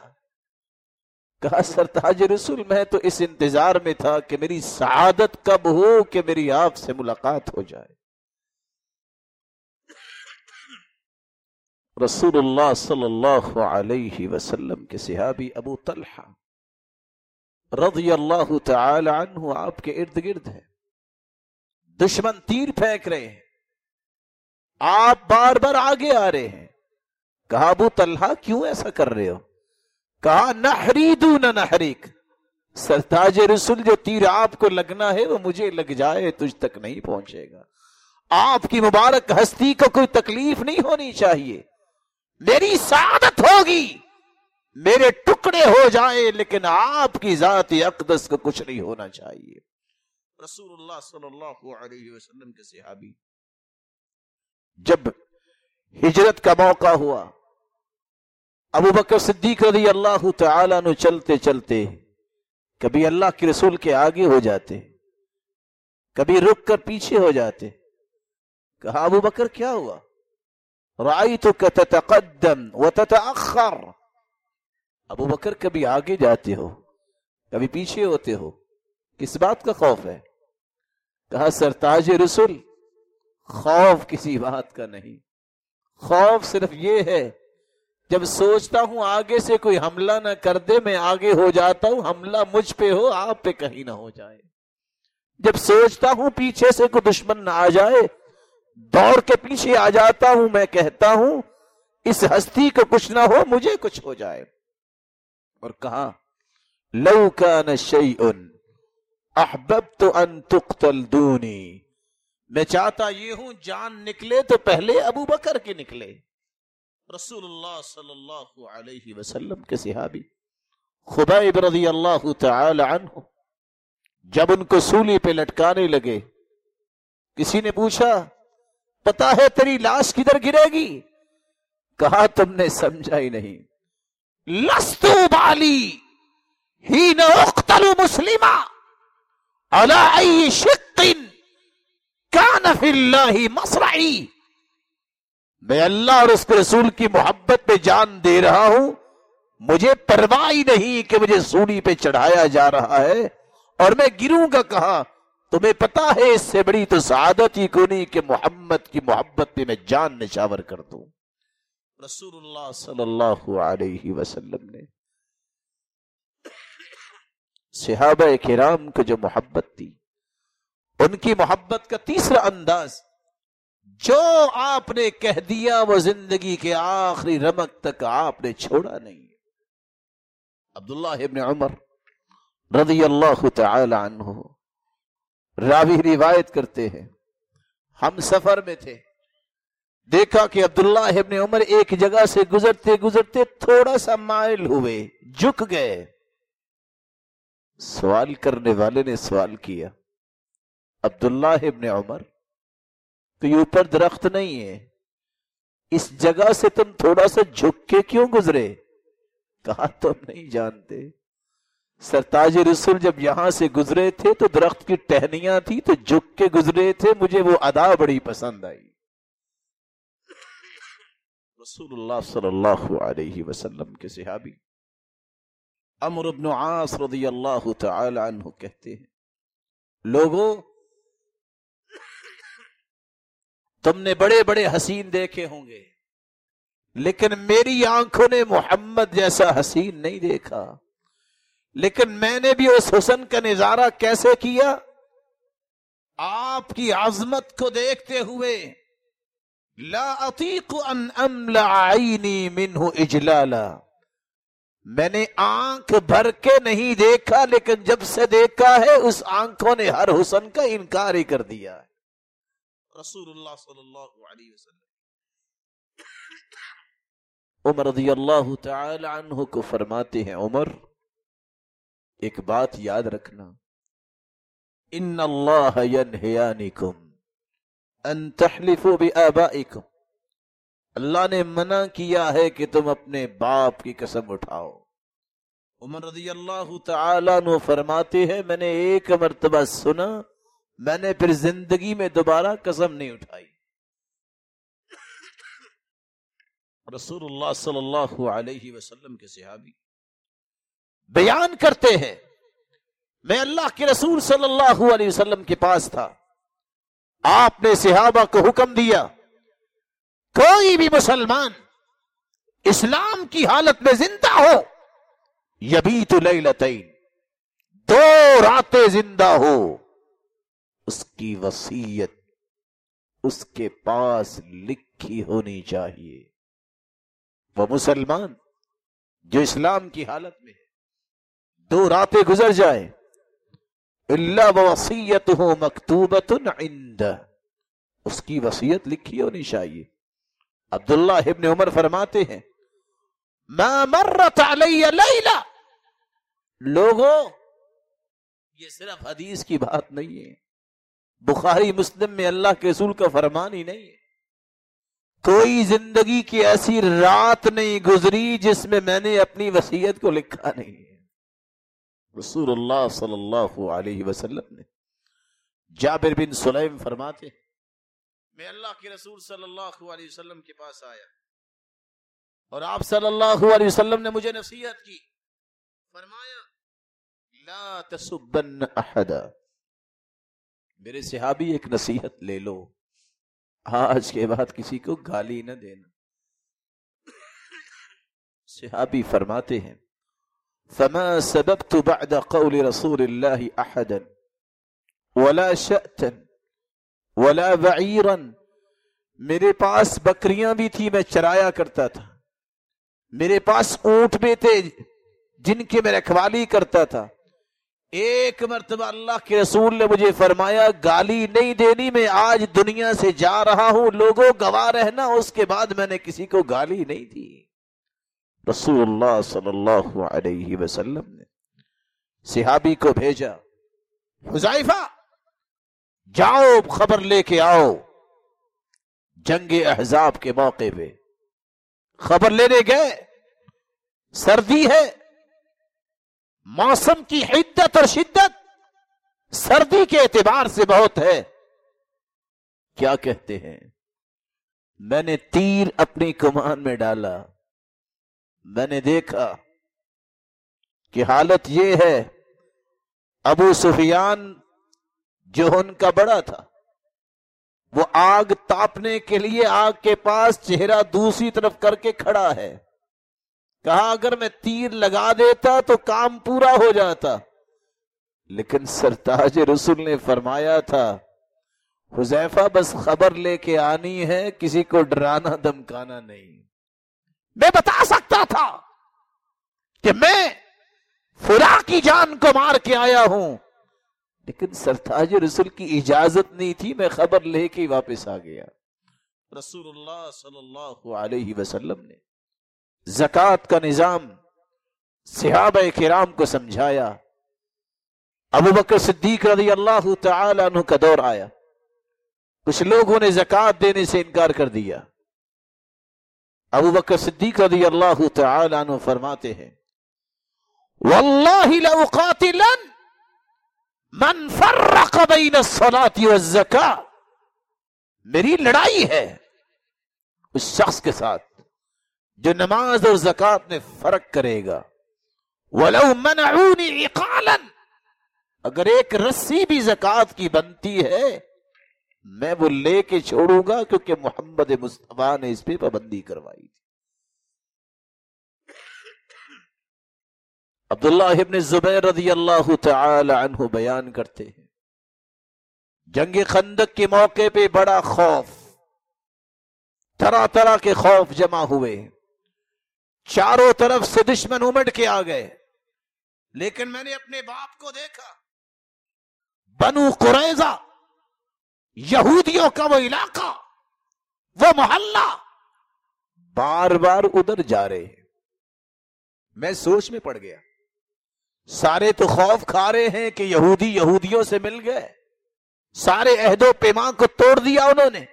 کہا سرتاج رسول، میں تو اس انتظار میں تھا کہ میری سعادت کب ہو کہ میری آپ سے ملاقات ہو جائے۔ رسول اللہ صلی اللہ علیہ وسلم کے صحابی ابو طلحہ۔ رضی اللہ تعالی عنہ آپ کے ارد گرد ہے دشمن تیر پھینک رہے ہیں۔ آپ بار بار آگے آ رہے ہیں۔ کہا، ابو طلحہ، کیوں ایسا کر رہے ہو؟ کہا نہ نحریک۔ سرتاج رسول جو تیر آپ کو لگنا ہے، وہ مجھے لگ جائے، تجھ تک نہیں پہنچے گا۔ آپ کی مبارک ہستی کو کوئی تکلیف نہیں ہونی چاہیے۔ میری سعادت ہوگی۔ میرے ٹکڑے ہو جائے لیکن آپ کی ذات اقدس کو کچھ نہیں ہونا چاہیے۔ رسول اللہ صلی اللہ علیہ وسلم کے صحابی، جب ہجرت کا موقع ہوا، ابو بکر صدیق رضی اللہ تعالیٰ نو چلتے چلتے کبھی اللہ کے رسول کے آگے ہو جاتے، کبھی رک کر پیچھے ہو جاتے۔ کہا، ابو بکر، کیا ہوا؟ رأيتك تتقدم وتتأخر ابو بکر کبھی آگے جاتے ہو، کبھی پیچھے ہوتے ہو، کس بات کا خوف ہے؟ کہا سرتاج رسول، خوف کسی بات کا نہیں۔ خوف صرف یہ ہے، جب سوچتا ہوں آگے سے کوئی حملہ نہ کر دے، میں آگے ہو جاتا ہوں، حملہ مجھ پہ ہو، آپ پہ کہیں نہ ہو جائے۔ جب سوچتا ہوں پیچھے سے کوئی دشمن نہ آ جائے، دوڑ کے پیچھے آ جاتا ہوں، میں کہتا ہوں، اس ہستی کو کچھ نہ ہو، مجھے کچھ ہو جائے۔ اور کہا لو کا ان احبب تو ان تقتل دونی۔ میں چاہتا یہ ہوں، جان نکلے تو پہلے ابو بکر کے نکلے۔ رسول اللہ صلی اللہ علیہ وسلم کے صحابی۔ خبیب رضی اللہ تعالی عنہ۔ جب ان کو سولی پہ لٹکانے لگے، کسی نے پوچھا پتا ہے تیری لاش کدھر گرے گی؟ کہا، تم نے سمجھا ہی نہیں۔ لستو بالی ہی نختلو مسلمہ علی شقن کان فی اللہ مسرعی میں اللہ اور اس کے رسول کی محبت پہ جان دے رہا ہوں۔ مجھے پرواہ نہیں کہ مجھے سوڑی پہ چڑھایا جا رہا ہے۔ اور میں گروں گا کہاں، تمہیں پتا ہے اس سے بڑی تو سعادت ہی کو نہیں کہ محمد کی محبت پہ میں جان نشاور کر دوں۔ رسول اللہ صلی اللہ علیہ وسلم نے صحابہ کرام کو جو محبت تھی ان کی محبت کا تیسرا انداز، جو آپ نے کہہ دیا وہ زندگی کے آخری رمک تک آپ نے چھوڑا نہیں۔ عبداللہ ابن عمر رضی اللہ تعالی عنہ راوی روایت کرتے ہیں، ہم سفر میں تھے۔ دیکھا کہ عبداللہ ابن عمر ایک جگہ سے گزرتے گزرتے تھوڑا سا مائل ہوئے، جھک گئے۔ سوال کرنے والے نے سوال کیا، عبداللہ ابن عمر، تو یہ اوپر درخت نہیں ہے، اس جگہ سے تم تھوڑا سا جھک کے کیوں گزرے؟ کہا، تم نہیں جانتے۔ سرتاج رسول جب یہاں سے گزرے تھے تو درخت کی ٹہنیاں تھی تو جھک کے گزرے تھے، مجھے وہ ادا بڑی پسند آئی۔ رسول اللہ صلی اللہ علیہ وسلم کے صحابی۔ امر ابن عاص رضی اللہ تعالی عنہ کہتے ہیں لوگوں تم نے بڑے بڑے حسین دیکھے ہوں گے، لیکن میری آنکھوں نے محمد جیسا حسین نہیں دیکھا۔ لیکن میں نے بھی اس حسن کا نظارہ کیسے کیا؟ آپ کی عظمت کو دیکھتے ہوئے لا اطیق ان املا عینی منہ اجلالا۔ میں نے آنکھ بھر کے نہیں دیکھا، لیکن جب سے دیکھا ہے، اس آنکھوں نے ہر حسن کا انکار ہی کر دیا ہے۔ رسول اللہ صلی اللہ علیہ وسلم۔ عمر رضی اللہ تعالی عنہ کو فرماتے ہیں، عمر، ایک بات یاد رکھنا۔ ان اللہ ینہیانکم۔ ان تحلفوا بآبائکم۔ اللہ نے منع کیا ہے کہ تم اپنے باپ کی قسم اٹھاؤ۔ عمر رضی اللہ تعالیٰ نو فرماتے ہیں، میں نے ایک مرتبہ سنا، میں نے پھر زندگی میں دوبارہ قسم نہیں اٹھائی۔ رسول اللہ صلی اللہ علیہ وسلم کے صحابی بیان کرتے ہیں، میں اللہ کے رسول صلی اللہ علیہ وسلم کے پاس تھا۔ آپ نے صحابہ کو حکم دیا، کوئی بھی مسلمان اسلام کی حالت میں زندہ ہو یبی تو دو راتیں زندہ ہو، اس کی وسیعت اس کے پاس لکھی ہونی چاہیے۔ وہ مسلمان جو اسلام کی حالت میں دو راتیں گزر جائے اللہ وسیعت ہو مکتوبت اس کی وسیعت لکھی ہونی چاہیے. عبداللہ ابن عمر فرماتے ہیں، ما مرت علی لیلہ. لوگوں، یہ صرف حدیث کی بات نہیں ہے. بخاری مسلم میں اللہ کے رسول کا فرمان ہی نہیں ہے. کوئی زندگی کی ایسی رات نہیں گزری جس میں میں نے اپنی وسیعت کو لکھا نہیں ہے. رسول اللہ صلی اللہ علیہ وسلم نے جابر بن سلیم فرماتے، میں اللہ کے رسول صلی اللہ علیہ وسلم کے پاس آیا اور آپ صلی اللہ علیہ وسلم نے مجھے نصیحت کی۔ فرمایا، لا تسبن احدا. میرے صحابی ایک نصیحت لے لو۔ آج کے بعد کسی کو گالی نہ دینا۔ صحابی فرماتے ہیں فما سببت بعد قول رسول الله احدا ولا شأتا ولا بعیرا میرے پاس بکریاں بھی تھی میں چرایا کرتا تھا۔ میرے پاس اونٹ بھی تھے جن کے میں رکھوالی کرتا تھا۔ ایک مرتبہ اللہ کے رسول نے مجھے فرمایا، گالی نہیں دینی، میں آج دنیا سے جا رہا ہوں، لوگوں گواہ رہنا۔ اس کے بعد میں نے کسی کو گالی نہیں دی۔ رسول اللہ صلی اللہ علیہ وسلم نے صحابی کو بھیجا حذائفہ جاؤ، خبر لے کے آؤ جنگ احزاب کے موقع پہ۔ خبر لینے گئے، سردی ہے، موسم کی حدت اور شدت سردی کے اعتبار سے بہت ہے۔ کیا کہتے ہیں؟ میں نے تیر اپنی کمان میں ڈالا۔ میں نے دیکھا کہ حالت یہ ہے، ابو سفیان جو ان کا بڑا تھا، وہ آگ تاپنے کے لیے آگ کے پاس چہرہ دوسری طرف کر کے کھڑا ہے۔ کہا، اگر میں تیر لگا دیتا تو کام پورا ہو جاتا۔ لیکن سرتاج رسول نے فرمایا تھا، حذیفہ بس خبر لے کے آنی ہے، کسی کو ڈرانا دمکانا نہیں۔ میں بتا سکتا تھا کہ میں فرا کی جان کو مار کے آیا ہوں۔ لیکن سرتاج رسول کی اجازت نہیں تھی، میں خبر لے کے واپس آ گیا۔ رسول اللہ صلی اللہ علیہ وسلم نے زکات کا نظام صحابہ کرام کو سمجھایا۔ ابو بکر صدیق رضی اللہ تعالی عنہ کا دور آیا۔ کچھ لوگوں نے زکات دینے سے انکار کر دیا۔ ابو بکر صدیق رضی اللہ تعالی عنہ فرماتے ہیں، واللہ لأقاتلن من فرق بین الصلاة والزکاة. میری لڑائی ہے اس شخص کے ساتھ جو نماز اور زکات میں فرق کرے گا۔ ولو منعونی اقالا اگر ایک رسی بھی زکات کی بنتی ہے میں وہ لے کے چھوڑوں گا کیونکہ محمد مصطفیٰ نے اس پہ پابندی کروائی تھی۔ عبداللہ ابن زبیر رضی اللہ تعالی عنہ بیان کرتے ہیں، جنگ خندق کے موقع پہ بڑا خوف، طرح طرح کے خوف جمع ہوئے چاروں طرف سے دشمن امٹ کے آ گئے۔ لیکن میں نے اپنے باپ کو دیکھا، بنو قریضہ یہودیوں کا وہ علاقہ وہ محلہ۔ بار بار ادھر جا رہے ہیں۔ میں سوچ میں پڑ گیا۔ سارے تو خوف کھا رہے ہیں کہ یہودی یہودیوں سے مل گئے۔ سارے عہد و پیمان کو توڑ دیا انہوں نے۔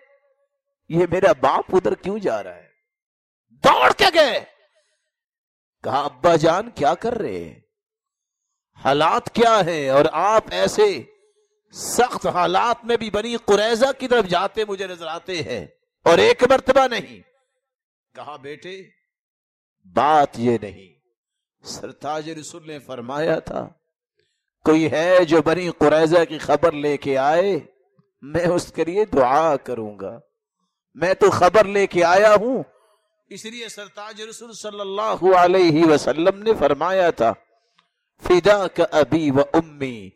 یہ میرا باپ ادھر کیوں جا رہا ہے؟ دوڑ کے گئے۔ کہا ابا جان کیا کر رہے ہیں؟ حالات کیا ہے اور آپ ایسے سخت حالات میں بھی بنی قریضہ کی طرف جاتے مجھے نظر آتے ہیں اور ایک مرتبہ نہیں۔ کہا بیٹے، بات یہ نہیں۔ سرتاج رسول نے فرمایا تھا، کوئی ہے جو بنی قریضہ کی خبر لے کے آئے، میں اس کے لیے دعا کروں گا۔ میں تو خبر لے کے آیا ہوں۔ اس لیے سرتاج رسول صلی اللہ علیہ وسلم نے فرمایا تھا فدا کا ابی و امی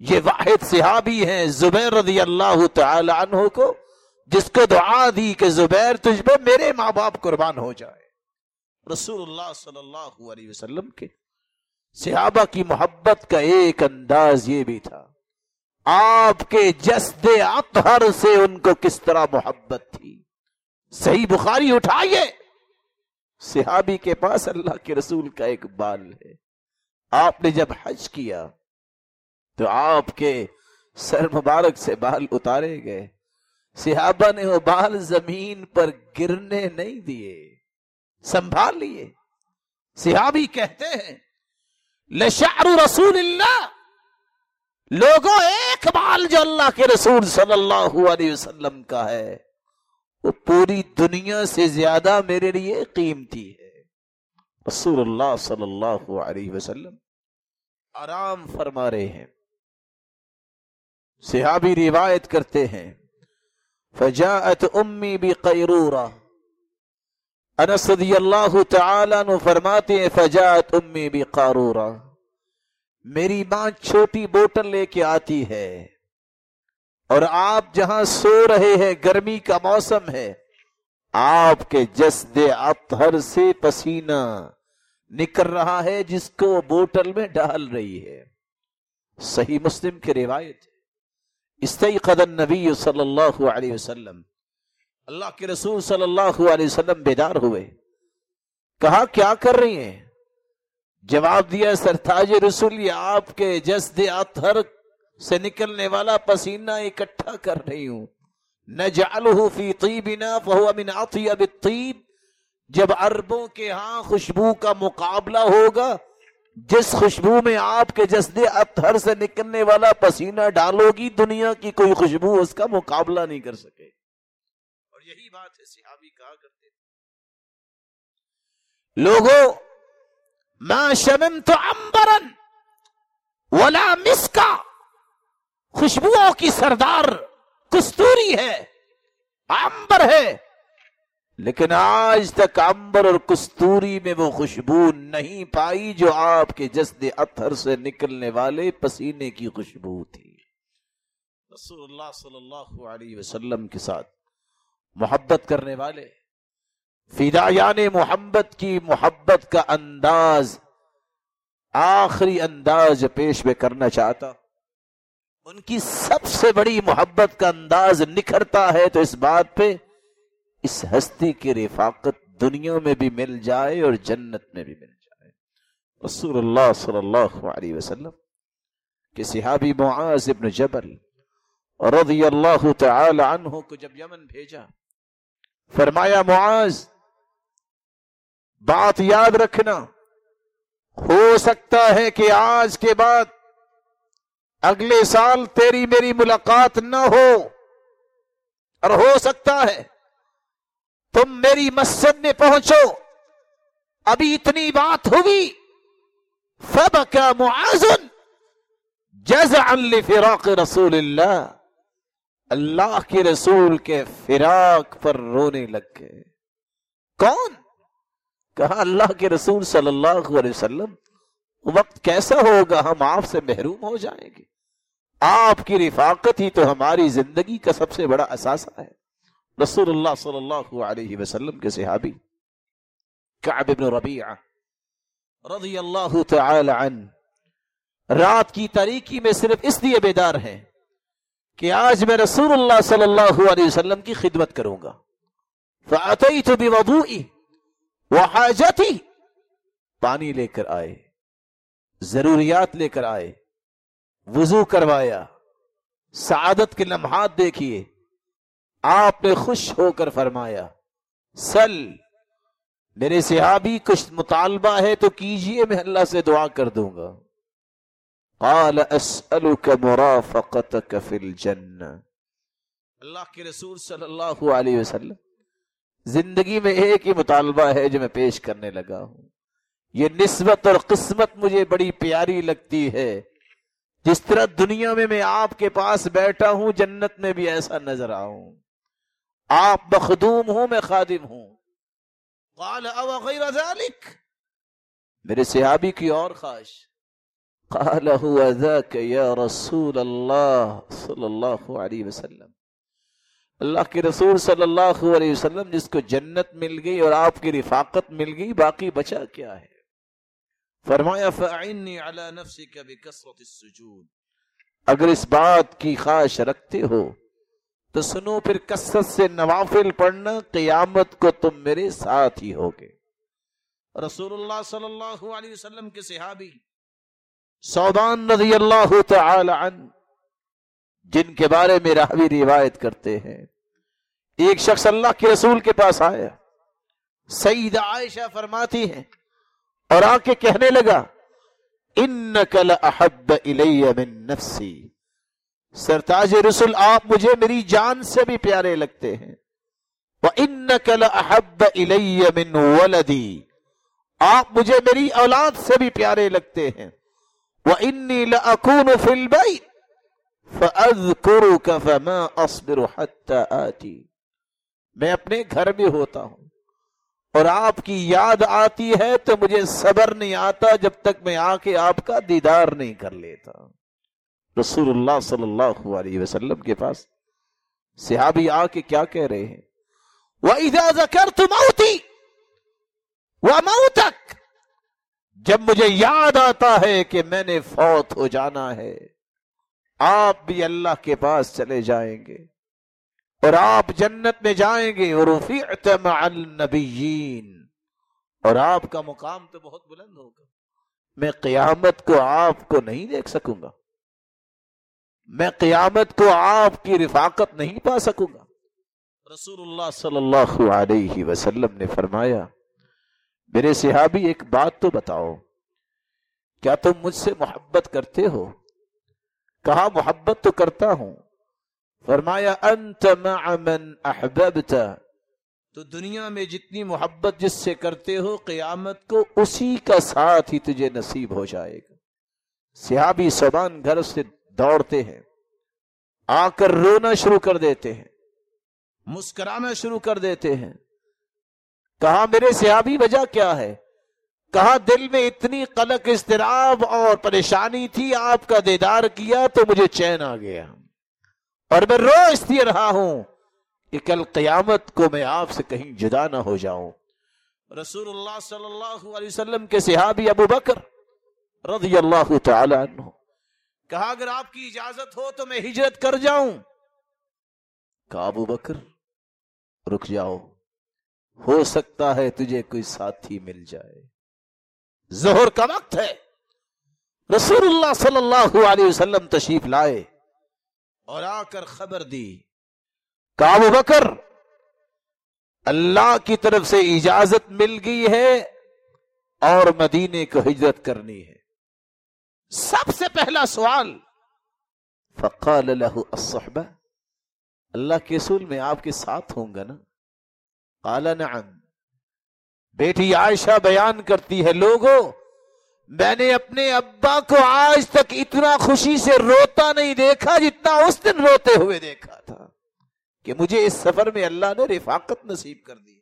یہ واحد صحابی ہیں زبیر رضی اللہ تعالی عنہ کو، جس کو دعا دی کہ زبیر تجھ پہ میرے ماں باپ قربان ہو جائے۔ رسول اللہ صلی اللہ علیہ وسلم کے صحابہ کی محبت کا ایک انداز یہ بھی تھا، آپ کے جسد اطہر سے ان کو کس طرح محبت تھی؟ صحیح بخاری اٹھائیے۔ صحابی کے پاس اللہ کے رسول کا ایک بال ہے۔ آپ نے جب حج کیا تو آپ کے سر مبارک سے بال اتارے گئے۔ صحابہ نے وہ بال زمین پر گرنے نہیں دیے، سنبھال لیے۔ صحابی کہتے ہیں لشعر رسول اللہ لوگوں، ایک بال جو اللہ کے رسول صلی اللہ علیہ وسلم کا ہے، وہ پوری دنیا سے زیادہ میرے لیے قیمتی ہے۔ رسول اللہ صلی اللہ علیہ وسلم آرام فرما رہے ہیں۔ صحابی روایت کرتے ہیں۔ فجاءت امی بھی قیرورا رضی اللہ تعالیٰ نو فرماتے ہیں، فجاءت امی بھی قارورا میری ماں چھوٹی بوٹل لے کے آتی ہے۔ اور آپ جہاں سو رہے ہیں، گرمی کا موسم ہے۔ آپ کے جسد اطہر سے پسینہ نکل رہا ہے، جس کو بوٹل میں ڈال رہی ہے۔ صحیح مسلم کی روایت ہے۔ استيقظ النبي صلی اللہ علیہ وسلم. اللہ کے رسول صلی اللہ علیہ وسلم بیدار ہوئے. کہا، کیا کر رہی ہیں؟ جواب دیا سرتاج رسول، یہ آپ کے جسد اطہر سے نکلنے والا پسینہ اکٹھا کر رہی ہوں. نجعلہ فی طیبنا فہو من اطیب الطیب. جب عربوں کے ہاں خوشبو کا مقابلہ ہوگا جس خوشبو میں آپ کے جسد اطہر سے نکلنے والا پسینہ ڈالو گی، دنیا کی کوئی خوشبو اس کا مقابلہ نہیں کر سکے۔ اور یہی بات ہے، صحابی کہا کرتے لوگوں، ما شممت عمبرن ولا مسکا۔ خوشبوؤں کی سردار کستوری ہے عمبر ہے۔ لیکن آج تک امبر اور کستوری میں وہ خوشبو نہیں پائی جو آپ کے جسد اتھر سے نکلنے والے پسینے کی خوشبو تھی۔ رسول اللہ صلی اللہ علیہ وسلم کے ساتھ محبت کرنے والے فدایان یعنی محبت کی محبت کا انداز، آخری انداز پیش میں کرنا چاہتا۔ ان کی سب سے بڑی محبت کا انداز نکھرتا ہے تو اس بات پہ اس ہستی کی رفاقت دنیا میں بھی مل جائے اور جنت میں بھی مل جائے۔ رسول اللہ صلی اللہ علیہ وسلم کہ صحابی معاذ ابن جبل رضی اللہ تعالی عنہ کو جب یمن بھیجا، فرمایا، معاذ، بات یاد رکھنا، ہو سکتا ہے کہ آج کے بعد اگلے سال تیری میری ملاقات نہ ہو، اور ہو سکتا ہے تم میری مسجد میں پہنچو۔ ابھی اتنی بات ہوئی۔ فب کا معاذن جز فراق رسول اللہ۔ اللہ کے رسول کے فراق پر رونے لگ گئے۔ کون؟ کہا اللہ کے رسول صلی اللہ علیہ وسلم، وقت کیسا ہوگا؟ ہم آپ سے محروم ہو جائیں گے۔ آپ کی رفاقت ہی تو ہماری زندگی کا سب سے بڑا اثاثہ ہے۔ رسول اللہ صلی اللہ علیہ وسلم کے صحابی کعب بن ربیعہ رضی اللہ تعالی عنہ رات کی تاریکی میں صرف اس لیے بیدار ہیں کہ آج میں رسول اللہ صلی اللہ علیہ وسلم کی خدمت کروں گا فَأَتَيْتُ بِوَضُوئِ وَحَاجَتِ پانی لے کر آئے ضروریات لے کر آئے وضو کروایا سعادت کے لمحات دیکھیے آپ نے خوش ہو کر فرمایا، سل، میرے صحابی کچھ مطالبہ ہے تو کیجیے، میں اللہ سے دعا کر دوں گا۔ قال اسألك مرافقتك في الجنة اللہ کے رسول صلی اللہ علیہ وسلم، زندگی میں ایک ہی مطالبہ ہے جو میں پیش کرنے لگا ہوں۔ یہ نسبت اور قسمت مجھے بڑی پیاری لگتی ہے۔ جس طرح دنیا میں میں آپ کے پاس بیٹھا ہوں، جنت میں بھی ایسا نظر آؤں۔ آپ مخدوم ہوں میں خادم ہوں۔ قال او غیر ذلك؟ میرے صحابی کی اور خواہش۔ قال هو ذاك یا رسول اللہ صلی اللہ علیہ وسلم اللہ کے رسول صلی اللہ علیہ وسلم جس کو جنت مل گئی اور آپ کی رفاقت مل گئی باقی بچا کیا ہے؟ فرمایا فعنی علی نفسک بکثرت السجود اگر اس بات کی خواہش رکھتے ہو تو سنو پھر کثرت سے نوافل پڑھنا قیامت کو تم میرے ساتھ ہی ہوگے۔ رسول اللہ صلی اللہ علیہ وسلم کے صحابی سودان رضی اللہ تعالی عنہ، جن کے بارے میں راوی روایت کرتے ہیں، ایک شخص اللہ کے رسول کے پاس آیا سعید عائشہ فرماتی ہیں اور آ کے کہنے لگا ان انک لاحب الی من نفسی۔ سرتاج رسول، آپ مجھے میری جان سے بھی پیارے لگتے ہیں۔ وَإِنَّكَ لَأَحَبَّ إِلَيَّ مِن وَلَدِي۔ آپ مجھے میری اولاد سے بھی پیارے لگتے ہیں۔ وَإِنِّي لَأَكُونُ فِي الْبَيْتِ فَأَذْكُرُكَ فَمَا أَصْبِرُ حَتَّى آتِي۔ میں اپنے گھر میں ہوتا ہوں۔ اور آپ کی یاد آتی ہے تو مجھے صبر نہیں آتا جب تک میں آ کے آپ کا دیدار نہیں کر لیتا۔ رسول اللہ صلی اللہ علیہ وسلم کے پاس صحابی آ کے کیا کہہ رہے ہیں؟ وَإِذَا ذَكَرْتُ مَوْتِي وَمَوْتَكْ جب مجھے یاد آتا ہے کہ میں نے فوت ہو جانا ہے، آپ بھی اللہ کے پاس چلے جائیں گے اور آپ جنت میں جائیں گے۔ اور النبیین اور آپ کا مقام تو بہت بلند ہوگا۔ میں قیامت کو آپ کو نہیں دیکھ سکوں گا۔ میں قیامت کو آپ کی رفاقت نہیں پا سکوں گا۔ رسول اللہ صلی اللہ علیہ وسلم نے فرمایا، میرے صحابی ایک بات تو بتاؤ، کیا تم مجھ سے محبت کرتے ہو؟ کہا، محبت تو کرتا ہوں۔ فرمایا، انت مع من احببت۔ تو دنیا میں جتنی محبت جس سے کرتے ہو، قیامت کو اسی کا ساتھ ہی تجھے نصیب ہو جائے گا۔ صحابی سبان گھر سے دوڑتے ہیں، آ کر رونا شروع کر دیتے ہیں، مسکرانا شروع کر دیتے ہیں۔ کہا میرے صحابی وجہ کیا ہے؟ کہا دل میں اتنی قلق استراب اور پریشانی تھی، آپ کا دیدار کیا تو مجھے چین آ گیا۔ اور میں رو اس لیے رہا ہوں کہ کل قیامت کو میں آپ سے کہیں جدا نہ ہو جاؤں۔ رسول اللہ صلی اللہ علیہ وسلم کے صحابی ابو بکر رضی اللہ تعالی عنہ۔ کہا، اگر آپ کی اجازت ہو تو میں ہجرت کر جاؤں۔ کہا، ابو بکر، رک جاؤ۔ ہو سکتا ہے تجھے کوئی ساتھی مل جائے۔ زہر کا وقت ہے۔ رسول اللہ صلی اللہ علیہ وسلم تشریف لائے اور آ کر خبر دی۔ کابو بکر، اللہ کی طرف سے اجازت مل گئی ہے اور مدینے کو ہجرت کرنی ہے۔ سب سے پہلا سوال، فقال له الصحبہ اللہ کے اصول میں آپ کے ساتھ ہوں گا نا؟ قال نعم۔ بیٹی عائشہ بیان کرتی ہے لوگوں میں نے اپنے ابا کو آج تک اتنا خوشی سے روتا نہیں دیکھا جتنا اس دن روتے ہوئے دیکھا تھا، کہ مجھے اس سفر میں اللہ نے رفاقت نصیب کر دی۔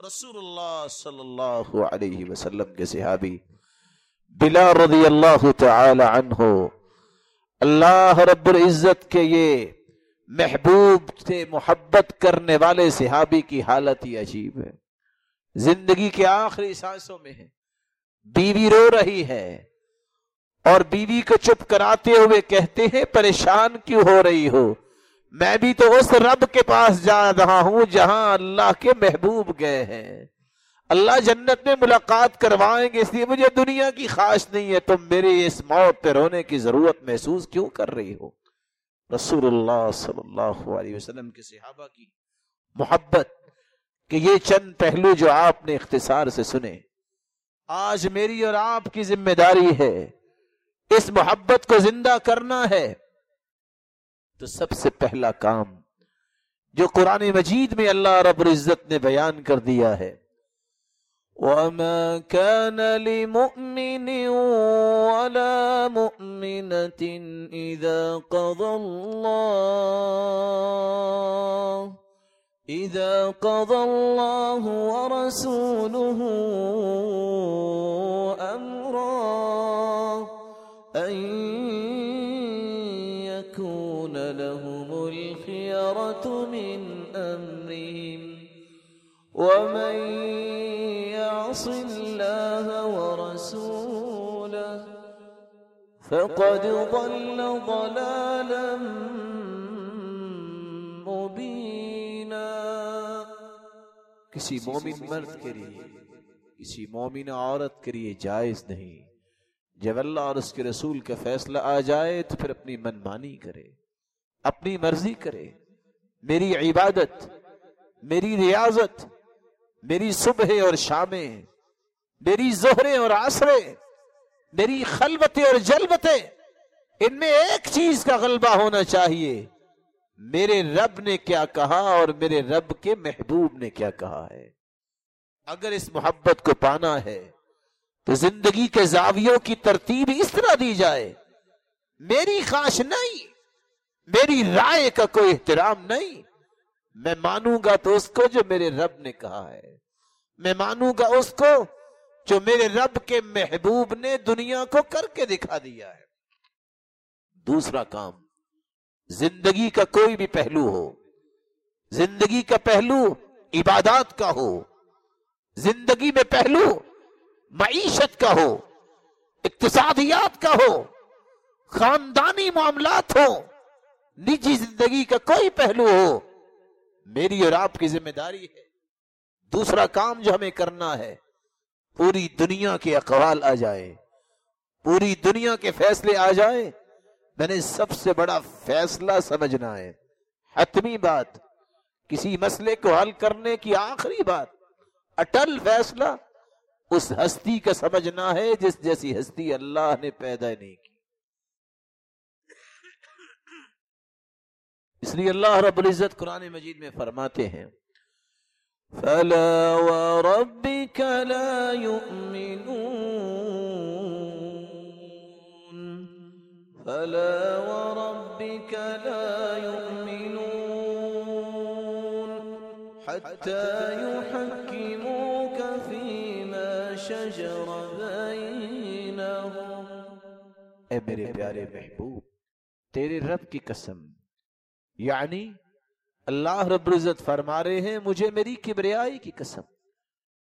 رسول اللہ صلی اللہ علیہ وسلم کے صحابی بلا رضی اللہ تعالی عنہ، اللہ رب العزت کے یہ محبوب سے محبت کرنے والے صحابی کی حالت ہی عجیب ہے۔ زندگی کے آخری سانسوں میں ہے۔ بیوی رو رہی ہے۔ اور بیوی کو چپ کراتے ہوئے کہتے ہیں، پریشان کیوں ہو رہی ہو؟ میں بھی تو اس رب کے پاس جا رہا ہوں جہاں اللہ کے محبوب گئے ہیں۔ اللہ جنت میں ملاقات کروائیں گے، اس لیے مجھے دنیا کی خواہش نہیں ہے۔ تم میری اس موت پہ رونے کی ضرورت محسوس کیوں کر رہی ہو؟ رسول اللہ صلی اللہ علیہ وسلم کے صحابہ کی محبت کہ یہ چند پہلو جو آپ نے اختصار سے سنے۔ آج میری اور آپ کی ذمہ داری ہے، اس محبت کو زندہ کرنا ہے۔ تو سب سے پہلا کام جو قرآن مجید میں اللہ رب العزت نے بیان کر دیا ہے وما كان لمؤمن ولا مؤمنة إذا قضى الله إذا قضى الله ورسوله أمرا أن يكون لهم الخيرة من أمرهم ومن يعص الله ورسوله فقد ضل ضلالا مبينا کسی مومن مرد کے لیے، کسی مومن عورت کے لیے جائز نہیں۔ جب اللہ اور اس کے رسول کا فیصلہ آ جائے تو پھر اپنی من مانی کرے، اپنی مرضی کرے۔ میری عبادت، میری ریاضت میری صبح اور شامیں، میری زہریں اور آسرے میری خلوتیں اور جلبتیں ان میں ایک چیز کا غلبہ ہونا چاہیے۔ میرے رب نے کیا کہا اور میرے رب کے محبوب نے کیا کہا ہے۔ اگر اس محبت کو پانا ہے، تو زندگی کے زاویوں کی ترتیب اس طرح دی جائے۔ میری خواہش نہیں، میری رائے کا کوئی احترام نہیں۔ میں مانوں گا تو اس کو جو میرے رب نے کہا ہے۔ میں مانوں گا اس کو جو میرے رب کے محبوب نے دنیا کو کر کے دکھا دیا ہے۔ دوسرا کام، زندگی کا کوئی بھی پہلو ہو، زندگی کا پہلو عبادات کا ہو، زندگی میں پہلو معیشت کا ہو، اقتصادیات کا ہو، خاندانی معاملات ہو، نجی زندگی کا کوئی پہلو ہو میری اور آپ کی ذمہ داری ہے۔ دوسرا کام جو ہمیں کرنا ہے، پوری دنیا کے اقوال آ جائے پوری دنیا کے فیصلے آ جائے میں نے سب سے بڑا فیصلہ سمجھنا ہے۔ حتمی بات، کسی مسئلے کو حل کرنے کی آخری بات، اٹل فیصلہ، اس ہستی کا سمجھنا ہے جس جیسی ہستی اللہ نے پیدا نہیں کی۔ اس لیے اللہ رب العزت قرآن مجید میں فرماتے ہیں فلا وربك لا يؤمنون فلا وربك لا يؤمنون حتى يحكموك فيما شجر بينهم۔ اے میرے پیارے محبوب تیرے رب کی قسم یعنی اللہ رب العزت فرما رہے ہیں، مجھے میری کبریائی کی قسم،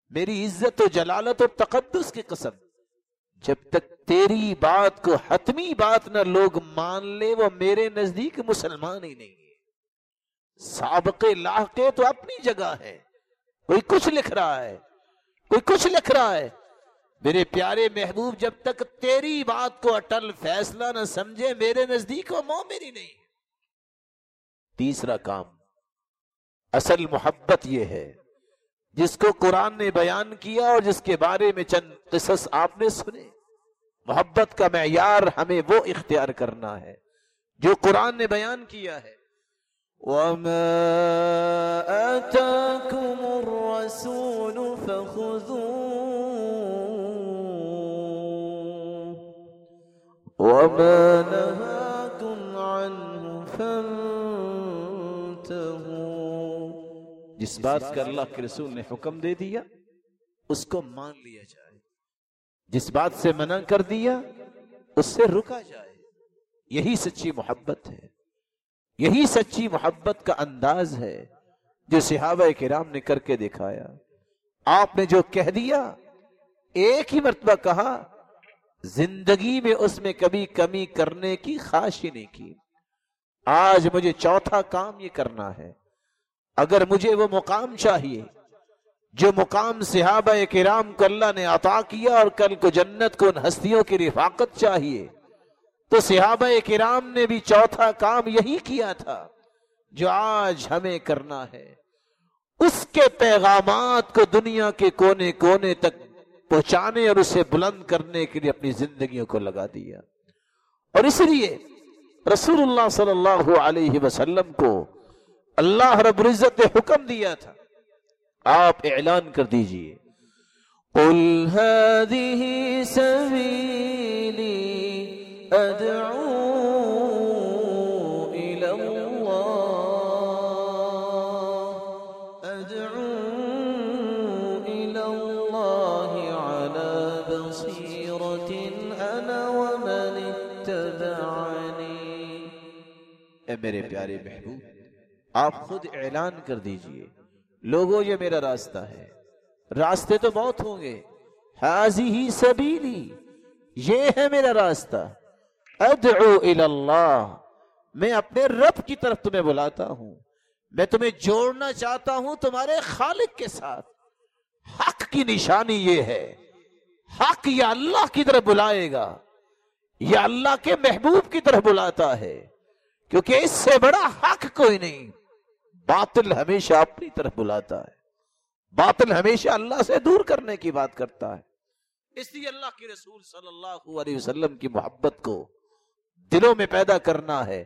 میری عزت و جلالت و تقدس کی قسم۔ جب تک تیری بات کو حتمی بات نہ لوگ مان لے، وہ میرے نزدیک مسلمان ہی نہیں سابق لاحقے تو اپنی جگہ ہے۔ کوئی کچھ لکھ رہا ہے، کوئی کچھ لکھ رہا ہے۔ میرے پیارے محبوب، جب تک تیری بات کو اٹل فیصلہ نہ سمجھے، میرے نزدیک وہ مومن ہی نہیں۔ تیسرا کام۔ اصل محبت یہ ہے۔ جس کو قرآن نے بیان کیا اور جس کے بارے میں چند قصص آپ نے سنے۔ محبت کا معیار ہمیں وہ اختیار کرنا ہے جو قرآن نے بیان کیا ہے۔ وَمَا آتَاكُمُ الرَّسُولُ فَخُذُوهُ وما نهاكم جس بات کا اللہ کے رسول نے حکم دے دیا، اس کو مان لیا جائے۔ جس بات سے منع کر دیا، اس سے رکا جائے۔ یہی سچی محبت ہے۔ یہی سچی محبت کا انداز ہے جو صحابہ کرام نے کر کے دکھایا۔ آپ نے جو کہہ دیا، ایک ہی مرتبہ کہا، زندگی میں اس میں کبھی کمی کرنے کی خواہش ہی نہیں کی۔ آج مجھے چوتھا کام یہ کرنا ہے۔ اگر مجھے وہ مقام چاہیے جو مقام صحابہ کرام کو اللہ نے عطا کیا اور کل کو جنت کو ان ہستیوں کی رفاقت چاہیے، تو صحابہ کرام نے بھی چوتھا کام یہی کیا تھا جو آج ہمیں کرنا ہے۔ اس کے پیغامات کو دنیا کے کونے کونے تک پہنچانے اور اسے بلند کرنے کے لیے اپنی زندگیوں کو لگا دیا۔ اور اس لیے رسول اللہ صلی اللہ علیہ وسلم کو اللہ رب العزت نے حکم دیا تھا۔ آپ اعلان کر دیجئے۔ قل هذه سبيلي ادعو إلى الله۔ ادعو إلى الله على بصيرة أنا ومن اتبعني۔ اے میرے پیارے محبوب آپ خود اعلان کر دیجیے۔ لوگوں، یہ میرا راستہ ہے۔ راستے تو بہت ہوں گے۔ حاضی ہی سبیلی۔ یہ ہے میرا راستہ۔ ادعو اللہ میں اپنے رب کی طرف تمہیں بلاتا ہوں۔ میں تمہیں جوڑنا چاہتا ہوں تمہارے خالق کے ساتھ۔ حق کی نشانی یہ ہے۔ حق یا اللہ کی طرف بلائے گا۔ یا اللہ کے محبوب کی طرف بلاتا ہے۔ کیونکہ اس سے بڑا حق کوئی نہیں۔ باطل ہمیشہ اپنی طرف بلاتا ہے۔ باطل ہمیشہ اللہ سے دور کرنے کی بات کرتا ہے۔ اس لیے اللہ کی رسول صلی اللہ علیہ وسلم کی محبت کو دلوں میں پیدا کرنا ہے۔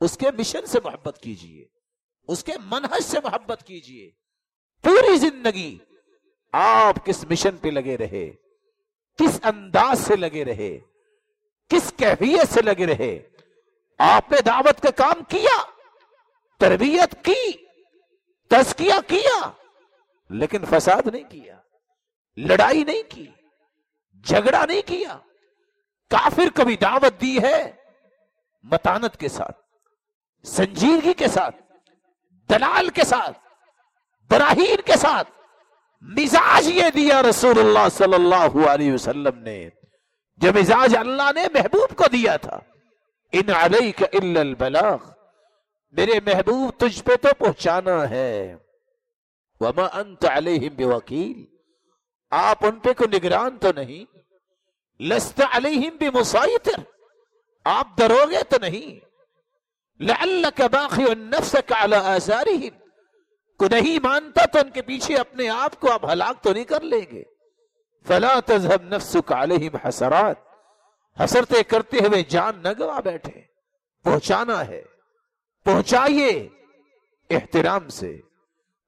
اس کے مشن سے محبت کیجیے۔ اس کے منحج سے محبت کیجیے۔ پوری زندگی آپ کس مشن پہ لگے رہے؟ کس انداز سے لگے رہے؟ کس کیفیت سے لگے رہے؟ آپ نے دعوت کا کام کیا؟ تربیت کی، تزکیہ کیا، لیکن فساد نہیں کیا، لڑائی نہیں کی، جھگڑا نہیں کیا۔ کافر کو بھی دعوت دی ہے متانت کے ساتھ، سنجیدگی کے ساتھ، دلال کے ساتھ، براہین کے ساتھ۔ مزاج یہ دیا رسول اللہ صلی اللہ علیہ وسلم نے۔ جو مزاج اللہ نے محبوب کو دیا تھا۔ ان علیک الا البلاغ۔ میرے محبوب تجھ پہ تو پہنچانا ہے۔ وما انت علیہم بوکیل آپ ان پہ کو نگران تو نہیں۔ لست علیہم بمسایطر آپ دروگے تو نہیں۔ لعلک باخی نفسک علی آثارہم کو نہیں مانتا تو ان کے پیچھے اپنے آپ کو آپ ہلاک تو نہیں کر لیں گے۔ فلا تذهب نفسک علیہم حسرات۔ حسرتے کرتے ہوئے جان نہ گوا بیٹھے۔ پہنچانا ہے۔ پہنچائیے احترام سے،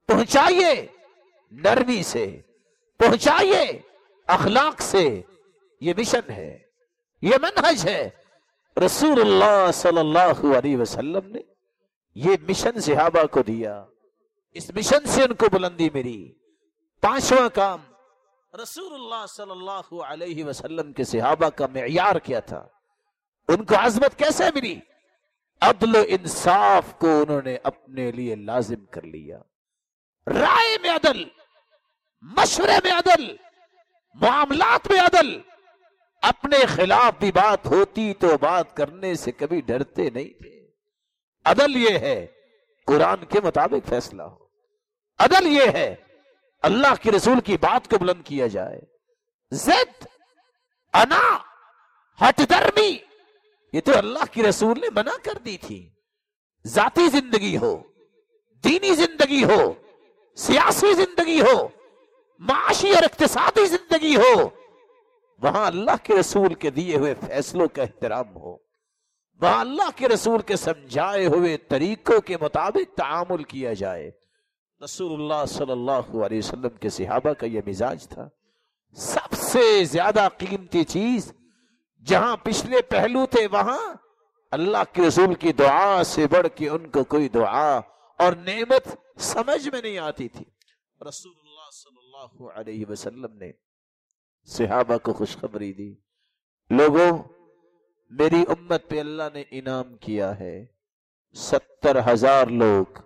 پہنچائیے نرمی سے، پہنچائیے اخلاق سے۔ یہ مشن ہے، یہ منہج ہے۔ رسول اللہ صلی اللہ علیہ وسلم نے یہ مشن صحابہ کو دیا۔ اس مشن سے ان کو بلندی ملی۔ پانچواں کام، رسول اللہ صلی اللہ علیہ وسلم کے صحابہ کا معیار کیا تھا؟ ان کو عظمت کیسے ملی؟ عدل و انصاف کو انہوں نے اپنے لیے لازم کر لیا۔ رائے میں عدل، مشورے میں عدل، معاملات میں عدل، اپنے خلاف بھی بات ہوتی تو بات کرنے سے کبھی ڈرتے نہیں تھے۔ عدل یہ ہے، قرآن کے مطابق فیصلہ ہو۔ عدل یہ ہے، اللہ کے رسول کی بات کو بلند کیا جائے۔ زد، انا، ہٹ درمی۔ یہ تو اللہ کی رسول نے منع کر دی تھی۔ ذاتی زندگی ہو، دینی زندگی ہو، سیاسی زندگی ہو، معاشی اور اقتصادی زندگی ہو، وہاں اللہ کے رسول کے دیے ہوئے فیصلوں کا احترام ہو۔ وہاں اللہ کے رسول کے سمجھائے ہوئے طریقوں کے مطابق تعامل کیا جائے۔ رسول اللہ صلی اللہ علیہ وسلم کے صحابہ کا یہ مزاج تھا۔ سب سے زیادہ قیمتی چیز جہاں پچھلے پہلو تھے، وہاں اللہ کے رسول کی دعا سے بڑھ کے ان کو کوئی دعا اور نعمت سمجھ میں نہیں آتی تھی۔ رسول اللہ صلی اللہ علیہ وسلم نے صحابہ کو خوشخبری دی۔ لوگوں، میری امت پہ اللہ نے انعام کیا ہے۔ ستر ہزار لوگ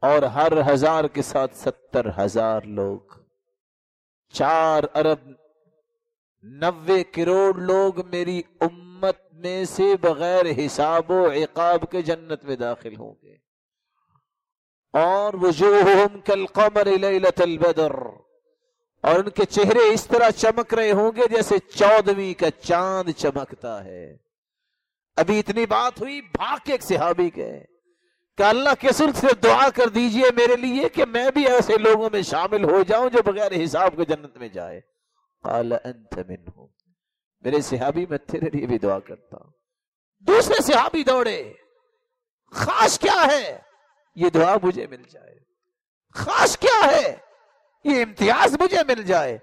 اور ہر ہزار کے ساتھ ستر ہزار لوگ۔ چار ارب نوے کروڑ لوگ میری امت میں سے بغیر حساب و عقاب کے جنت میں داخل ہوں گے۔ اور وجوہم کالقمر لیلت البدر۔ اور ان کے چہرے اس طرح چمک رہے ہوں گے جیسے چودویں کا چاند چمکتا ہے۔ ابھی اتنی بات ہوئی، بھاگ کے ایک صحابی کے کہ اللہ کے سر سے دعا کر دیجیے میرے لیے کہ میں بھی ایسے لوگوں میں شامل ہو جاؤں جو بغیر حساب کے جنت میں جائے۔ قال انت منہم میرے صحابی، میں تیرے لیے بھی دعا کرتا ہوں۔ دوسرے صحابی دوڑے۔ خاص کیا ہے؟ یہ دعا مجھے مل جائے۔ خاص کیا ہے؟ یہ امتیاز مجھے مل جائے۔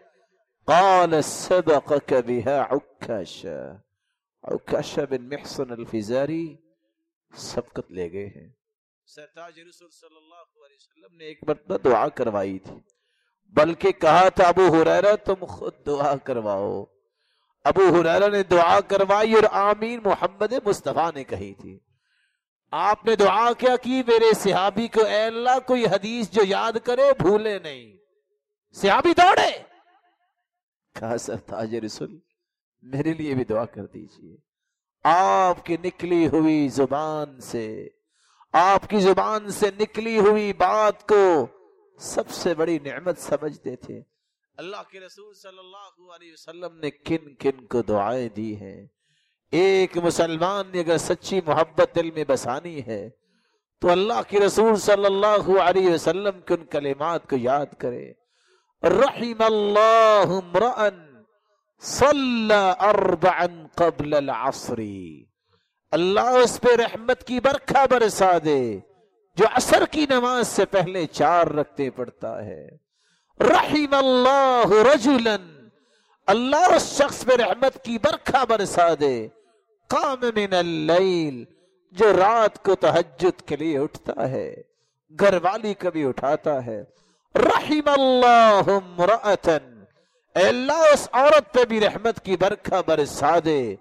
قال صدقك بها عكاشا۔ عكاشا بن محسن الفزاری سبقت لے گئے ہیں۔ سرتاج رسول صلی اللہ علیہ وسلم نے ایک مرتبہ دعا کروائی تھی۔ بلکہ کہا تھا ابو حریرہ تم خود دعا کرواؤ۔ ابو حریرہ نے دعا کروائی اور آمین محمد مصطفیٰ نے کہی تھی۔ آپ نے دعا کیا کی میرے صحابی کو، اے اللہ، کوئی حدیث جو یاد کرے، بھولے نہیں۔ صحابی دوڑے۔ کہا، سر تاج رسول میرے لیے بھی دعا کر دیجیے۔ آپ کی نکلی ہوئی زبان سے، آپ کی زبان سے نکلی ہوئی بات کو سب سے بڑی نعمت سمجھتے تھے۔ اللہ کے رسول صلی اللہ علیہ وسلم نے کن کن کو دعائیں دی ہیں۔ ایک مسلمان نے اگر سچی محبت دل میں بسانی ہے، تو اللہ کے رسول صلی اللہ علیہ وسلم کے ان کلمات کو یاد کرے۔ رحم اللہ امرأن صلی اربعا قبل العصر۔ اللہ اس پہ رحمت کی برکھا برسا دے۔ جو عصر کی نماز سے پہلے چار رکھتے پڑتا ہے۔ رحم اللہ رجلا، اللہ اس شخص پہ رحمت کی برکھا برسا دے۔ قام من اللیل، جو رات کو تحجد کے لیے اٹھتا ہے، گھر والی کبھی اٹھاتا ہے۔ رحم اللہ اے اللہ اس عورت پہ بھی رحمت کی برکھا برسا دے،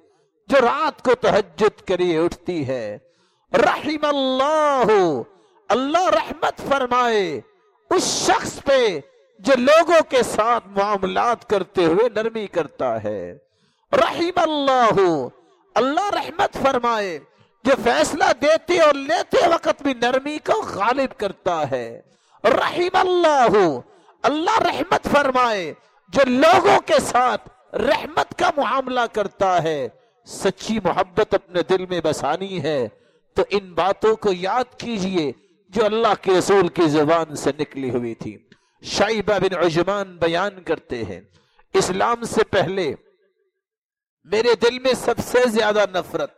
جو رات کو تحجد کے لیے اٹھتی ہے۔ رحم اللہ اللہ رحمت فرمائے، اس شخص پہ جو لوگوں کے ساتھ معاملات کرتے ہوئے نرمی کرتا ہے۔ رحم اللہ اللہ رحمت فرمائے، جو فیصلہ دیتے اور لیتے وقت بھی نرمی کو غالب کرتا ہے۔ رحم اللہ اللہ رحمت فرمائے، جو لوگوں کے ساتھ رحمت کا معاملہ کرتا ہے۔ سچی محبت اپنے دل میں بسانی ہے، تو ان باتوں کو یاد کیجیے۔ جو اللہ کے رسول کی زبان سے نکلی ہوئی تھی۔ شائبہ بن عجمان بیان کرتے ہیں، اسلام سے پہلے میرے دل میں سب سے زیادہ نفرت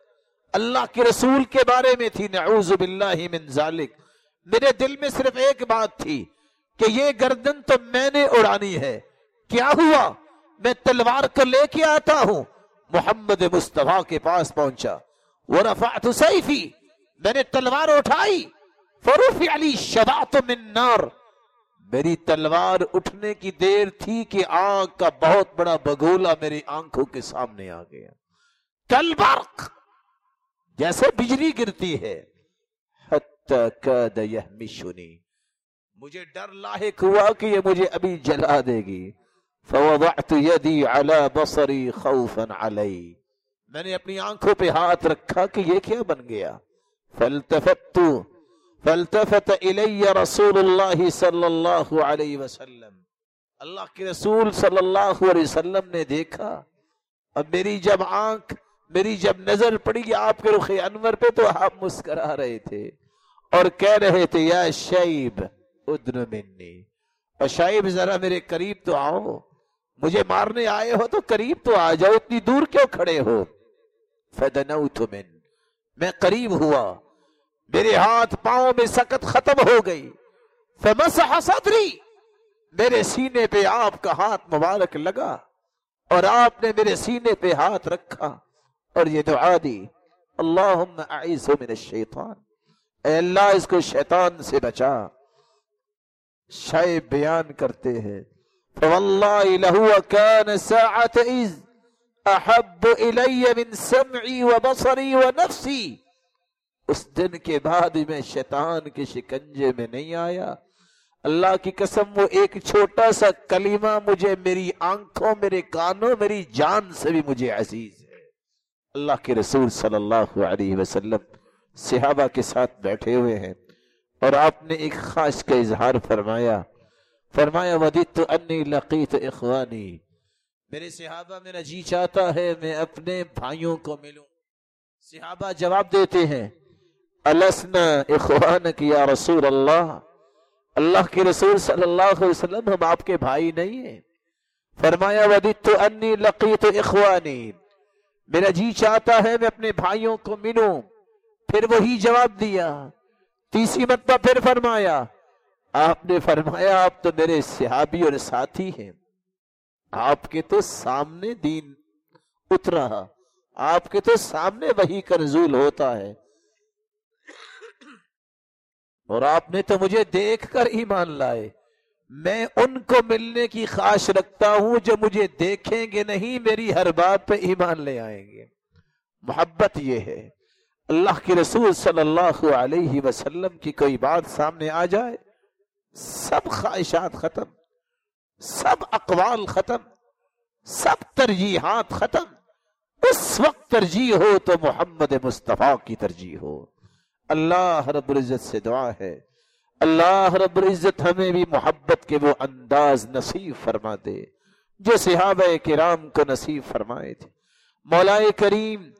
اللہ کے رسول کے بارے میں تھی، نعوذ باللہ من ذالک۔ میرے دل میں صرف ایک بات تھی کہ یہ گردن تو میں نے اڑانی ہے۔ کیا ہوا؟ میں تلوار کو لے کے آتا ہوں۔ محمد مصطفیٰ کے پاس پہنچا۔ ورفعت سیفی میں نے تلوار اٹھائی۔ فروفی علی شبات من نار۔ میری تلوار اٹھنے کی دیر تھی کہ آنکھ کا بہت بڑا بگولا میری آنکھوں کے سامنے آ گیا۔ کل برق جیسے بجلی گرتی ہے۔ مجھے ڈر لاحق ہوا کہ یہ مجھے ابھی جلا دے گی۔ فوضعت يدي على بصري خوفا علي میں نے اپنی آنکھوں پہ ہاتھ رکھا کہ یہ کیا بن گیا۔ فالتفت فالتفت الی رسول اللہ صلی اللہ علیہ وسلم. اللہ کے رسول صلی اللہ علیہ وسلم نے دیکھا، اب میری جب آنکھ، میری جب نظر پڑی آپ کے رخ انور پہ تو آپ مسکرا رہے تھے اور کہہ رہے تھے، یا شیب ادن منی۔ اور شیب ذرا میرے قریب تو آؤ، مجھے مارنے آئے ہو تو قریب تو آ جاؤ، اتنی دور کیوں کھڑے ہو؟ فدنوت من، میں قریب ہوا۔ میرے ہاتھ پاؤں میں سکت ختم ہو گئی۔ فمسح صدری میرے سینے پہ آپ کا ہاتھ مبارک لگا اور آپ نے میرے سینے پہ ہاتھ رکھا۔ اور یہ دعا دی۔ اللہم اعیزو من الشیطان۔ اے اللہ، اس کو شیطان سے بچا۔ شاہ بیان کرتے ہیں۔ فواللہ لہو کان ساعت از احب الی من سمعی و بصری و نفسی اس دن کے بعد میں شیطان کے شکنجے میں نہیں آیا۔ اللہ کی قسم، وہ ایک چھوٹا سا کلمہ مجھے میری آنکھوں، میرے کانوں، میری جان سے بھی مجھے عزیز ہے۔ اللہ کے رسول صلی اللہ علیہ وسلم صحابہ کے ساتھ بیٹھے ہوئے ہیں اور آپ نے ایک خاص کا اظہار فرمایا۔ فرمایا ودیت انی لقیت اخوانی میرے صحابہ، میرا جی چاہتا ہے، میں اپنے بھائیوں کو ملوں۔ صحابہ جواب دیتے ہیں السنا اخوانک یا رسول اللہ اللہ کے رسول صلی اللہ علیہ وسلم ہم آپ کے بھائی نہیں ہیں۔ فرمایا ودیت انی لقیت اخوانی میرا جی چاہتا ہے میں اپنے بھائیوں کو ملوں۔ پھر وہی جواب دیا۔ تیسری مرتبہ پھر فرمایا، آپ نے فرمایا، آپ تو میرے صحابی اور ساتھی ہیں۔ آپ کے تو سامنے دین اترا۔ آپ کے تو سامنے وہی کا نزول ہوتا ہے۔ اور آپ نے تو مجھے دیکھ کر ایمان لائے۔ میں ان کو ملنے کی خواہش رکھتا ہوں جو مجھے دیکھیں گے نہیں، میری ہر بات پہ ایمان لے آئیں گے۔ محبت یہ ہے۔ اللہ کے رسول صلی اللہ علیہ وسلم کی کوئی بات سامنے آ جائے، سب خواہشات ختم، سب اقوال ختم، سب ترجیحات ختم۔ اس وقت ترجیح ہو تو محمد مصطفیٰ کی ترجیح ہو۔ اللہ رب العزت سے دعا ہے۔ اللہ رب العزت ہمیں بھی محبت کے وہ انداز نصیب فرما دے، جو صحابہ کرام کو نصیب فرمائے تھے۔ مولا کریم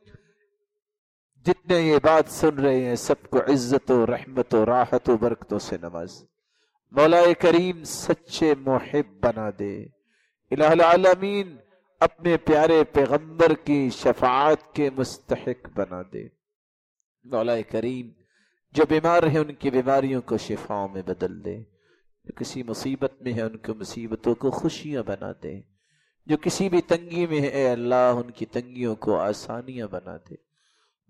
جتنے یہ بات سن رہے ہیں، سب کو عزت و رحمت و راحت و برکتوں سے نواز۔ مولا کریم سچے محب بنا دے۔ الہ العالمین اپنے پیارے پیغمبر کی شفاعت کے مستحق بنا دے۔ مولا کریم جو بیمار ہیں ان کی بیماریوں کو شفاؤں میں بدل دے، جو کسی مصیبت میں ہے ان کو مصیبتوں کو خوشیاں بنا دے، جو کسی بھی تنگی میں ہے اے اللہ، ان کی تنگیوں کو آسانیاں بنا دے۔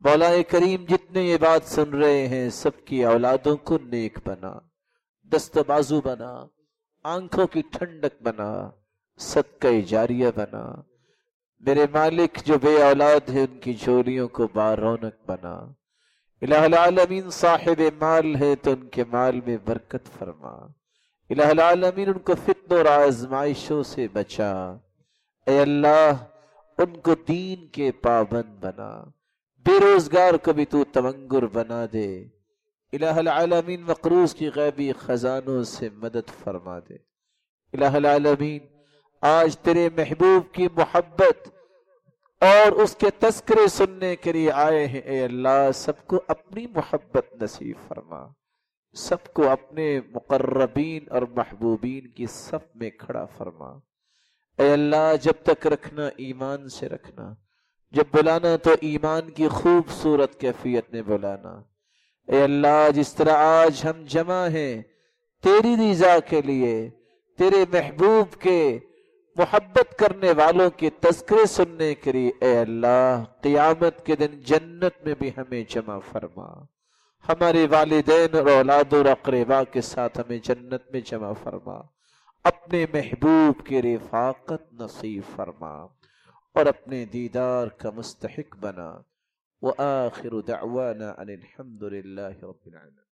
مولا کریم جتنے یہ بات سن رہے ہیں، سب کی اولادوں کو نیک بنا، دست بازو بنا، آنکھوں کی ٹھنڈک بنا، صدقہ جاریہ بنا۔ میرے مالک جو بے اولاد ہے ان کی جھولیوں کو بارونق بنا۔ الہ العالمین صاحب مال ہے تو ان کے مال میں برکت فرما۔ الہ العالمین ان کو فتن اور آزمائشوں سے بچا۔ اے اللہ، ان کو دین کے پابند بنا۔ بے روزگار کو بھی تو تمنگر بنا دے۔ الہ العالمین مقروض کی غیبی خزانوں سے مدد فرما دے۔ الہ العالمین، آج تیرے محبوب کی محبت اور اس کے تذکرے سننے کے لیے آئے ہیں۔ اے اللہ، سب کو اپنی محبت نصیب فرما۔ سب کو اپنے مقربین اور محبوبین کی صف میں کھڑا فرما۔ اے اللہ، جب تک رکھنا ایمان سے رکھنا، جب بلانا تو ایمان کی خوبصورت کیفیت میں بلانا۔ اے اللہ، جس طرح آج ہم جمع ہیں، تیری رضا کے لیے، تیرے محبوب کے محبت کرنے والوں کے تذکرے سننے کے لیے اے اللہ، قیامت کے دن جنت میں بھی ہمیں جمع فرما۔ ہمارے والدین اور اولاد و اقربا کے ساتھ ہمیں جنت میں جمع فرما۔ اپنے محبوب کے رفاقت نصیب فرما۔ اور اپنے دیدار کا مستحق بنا۔ وآخر دعوانا ان الحمد للہ رب العالمين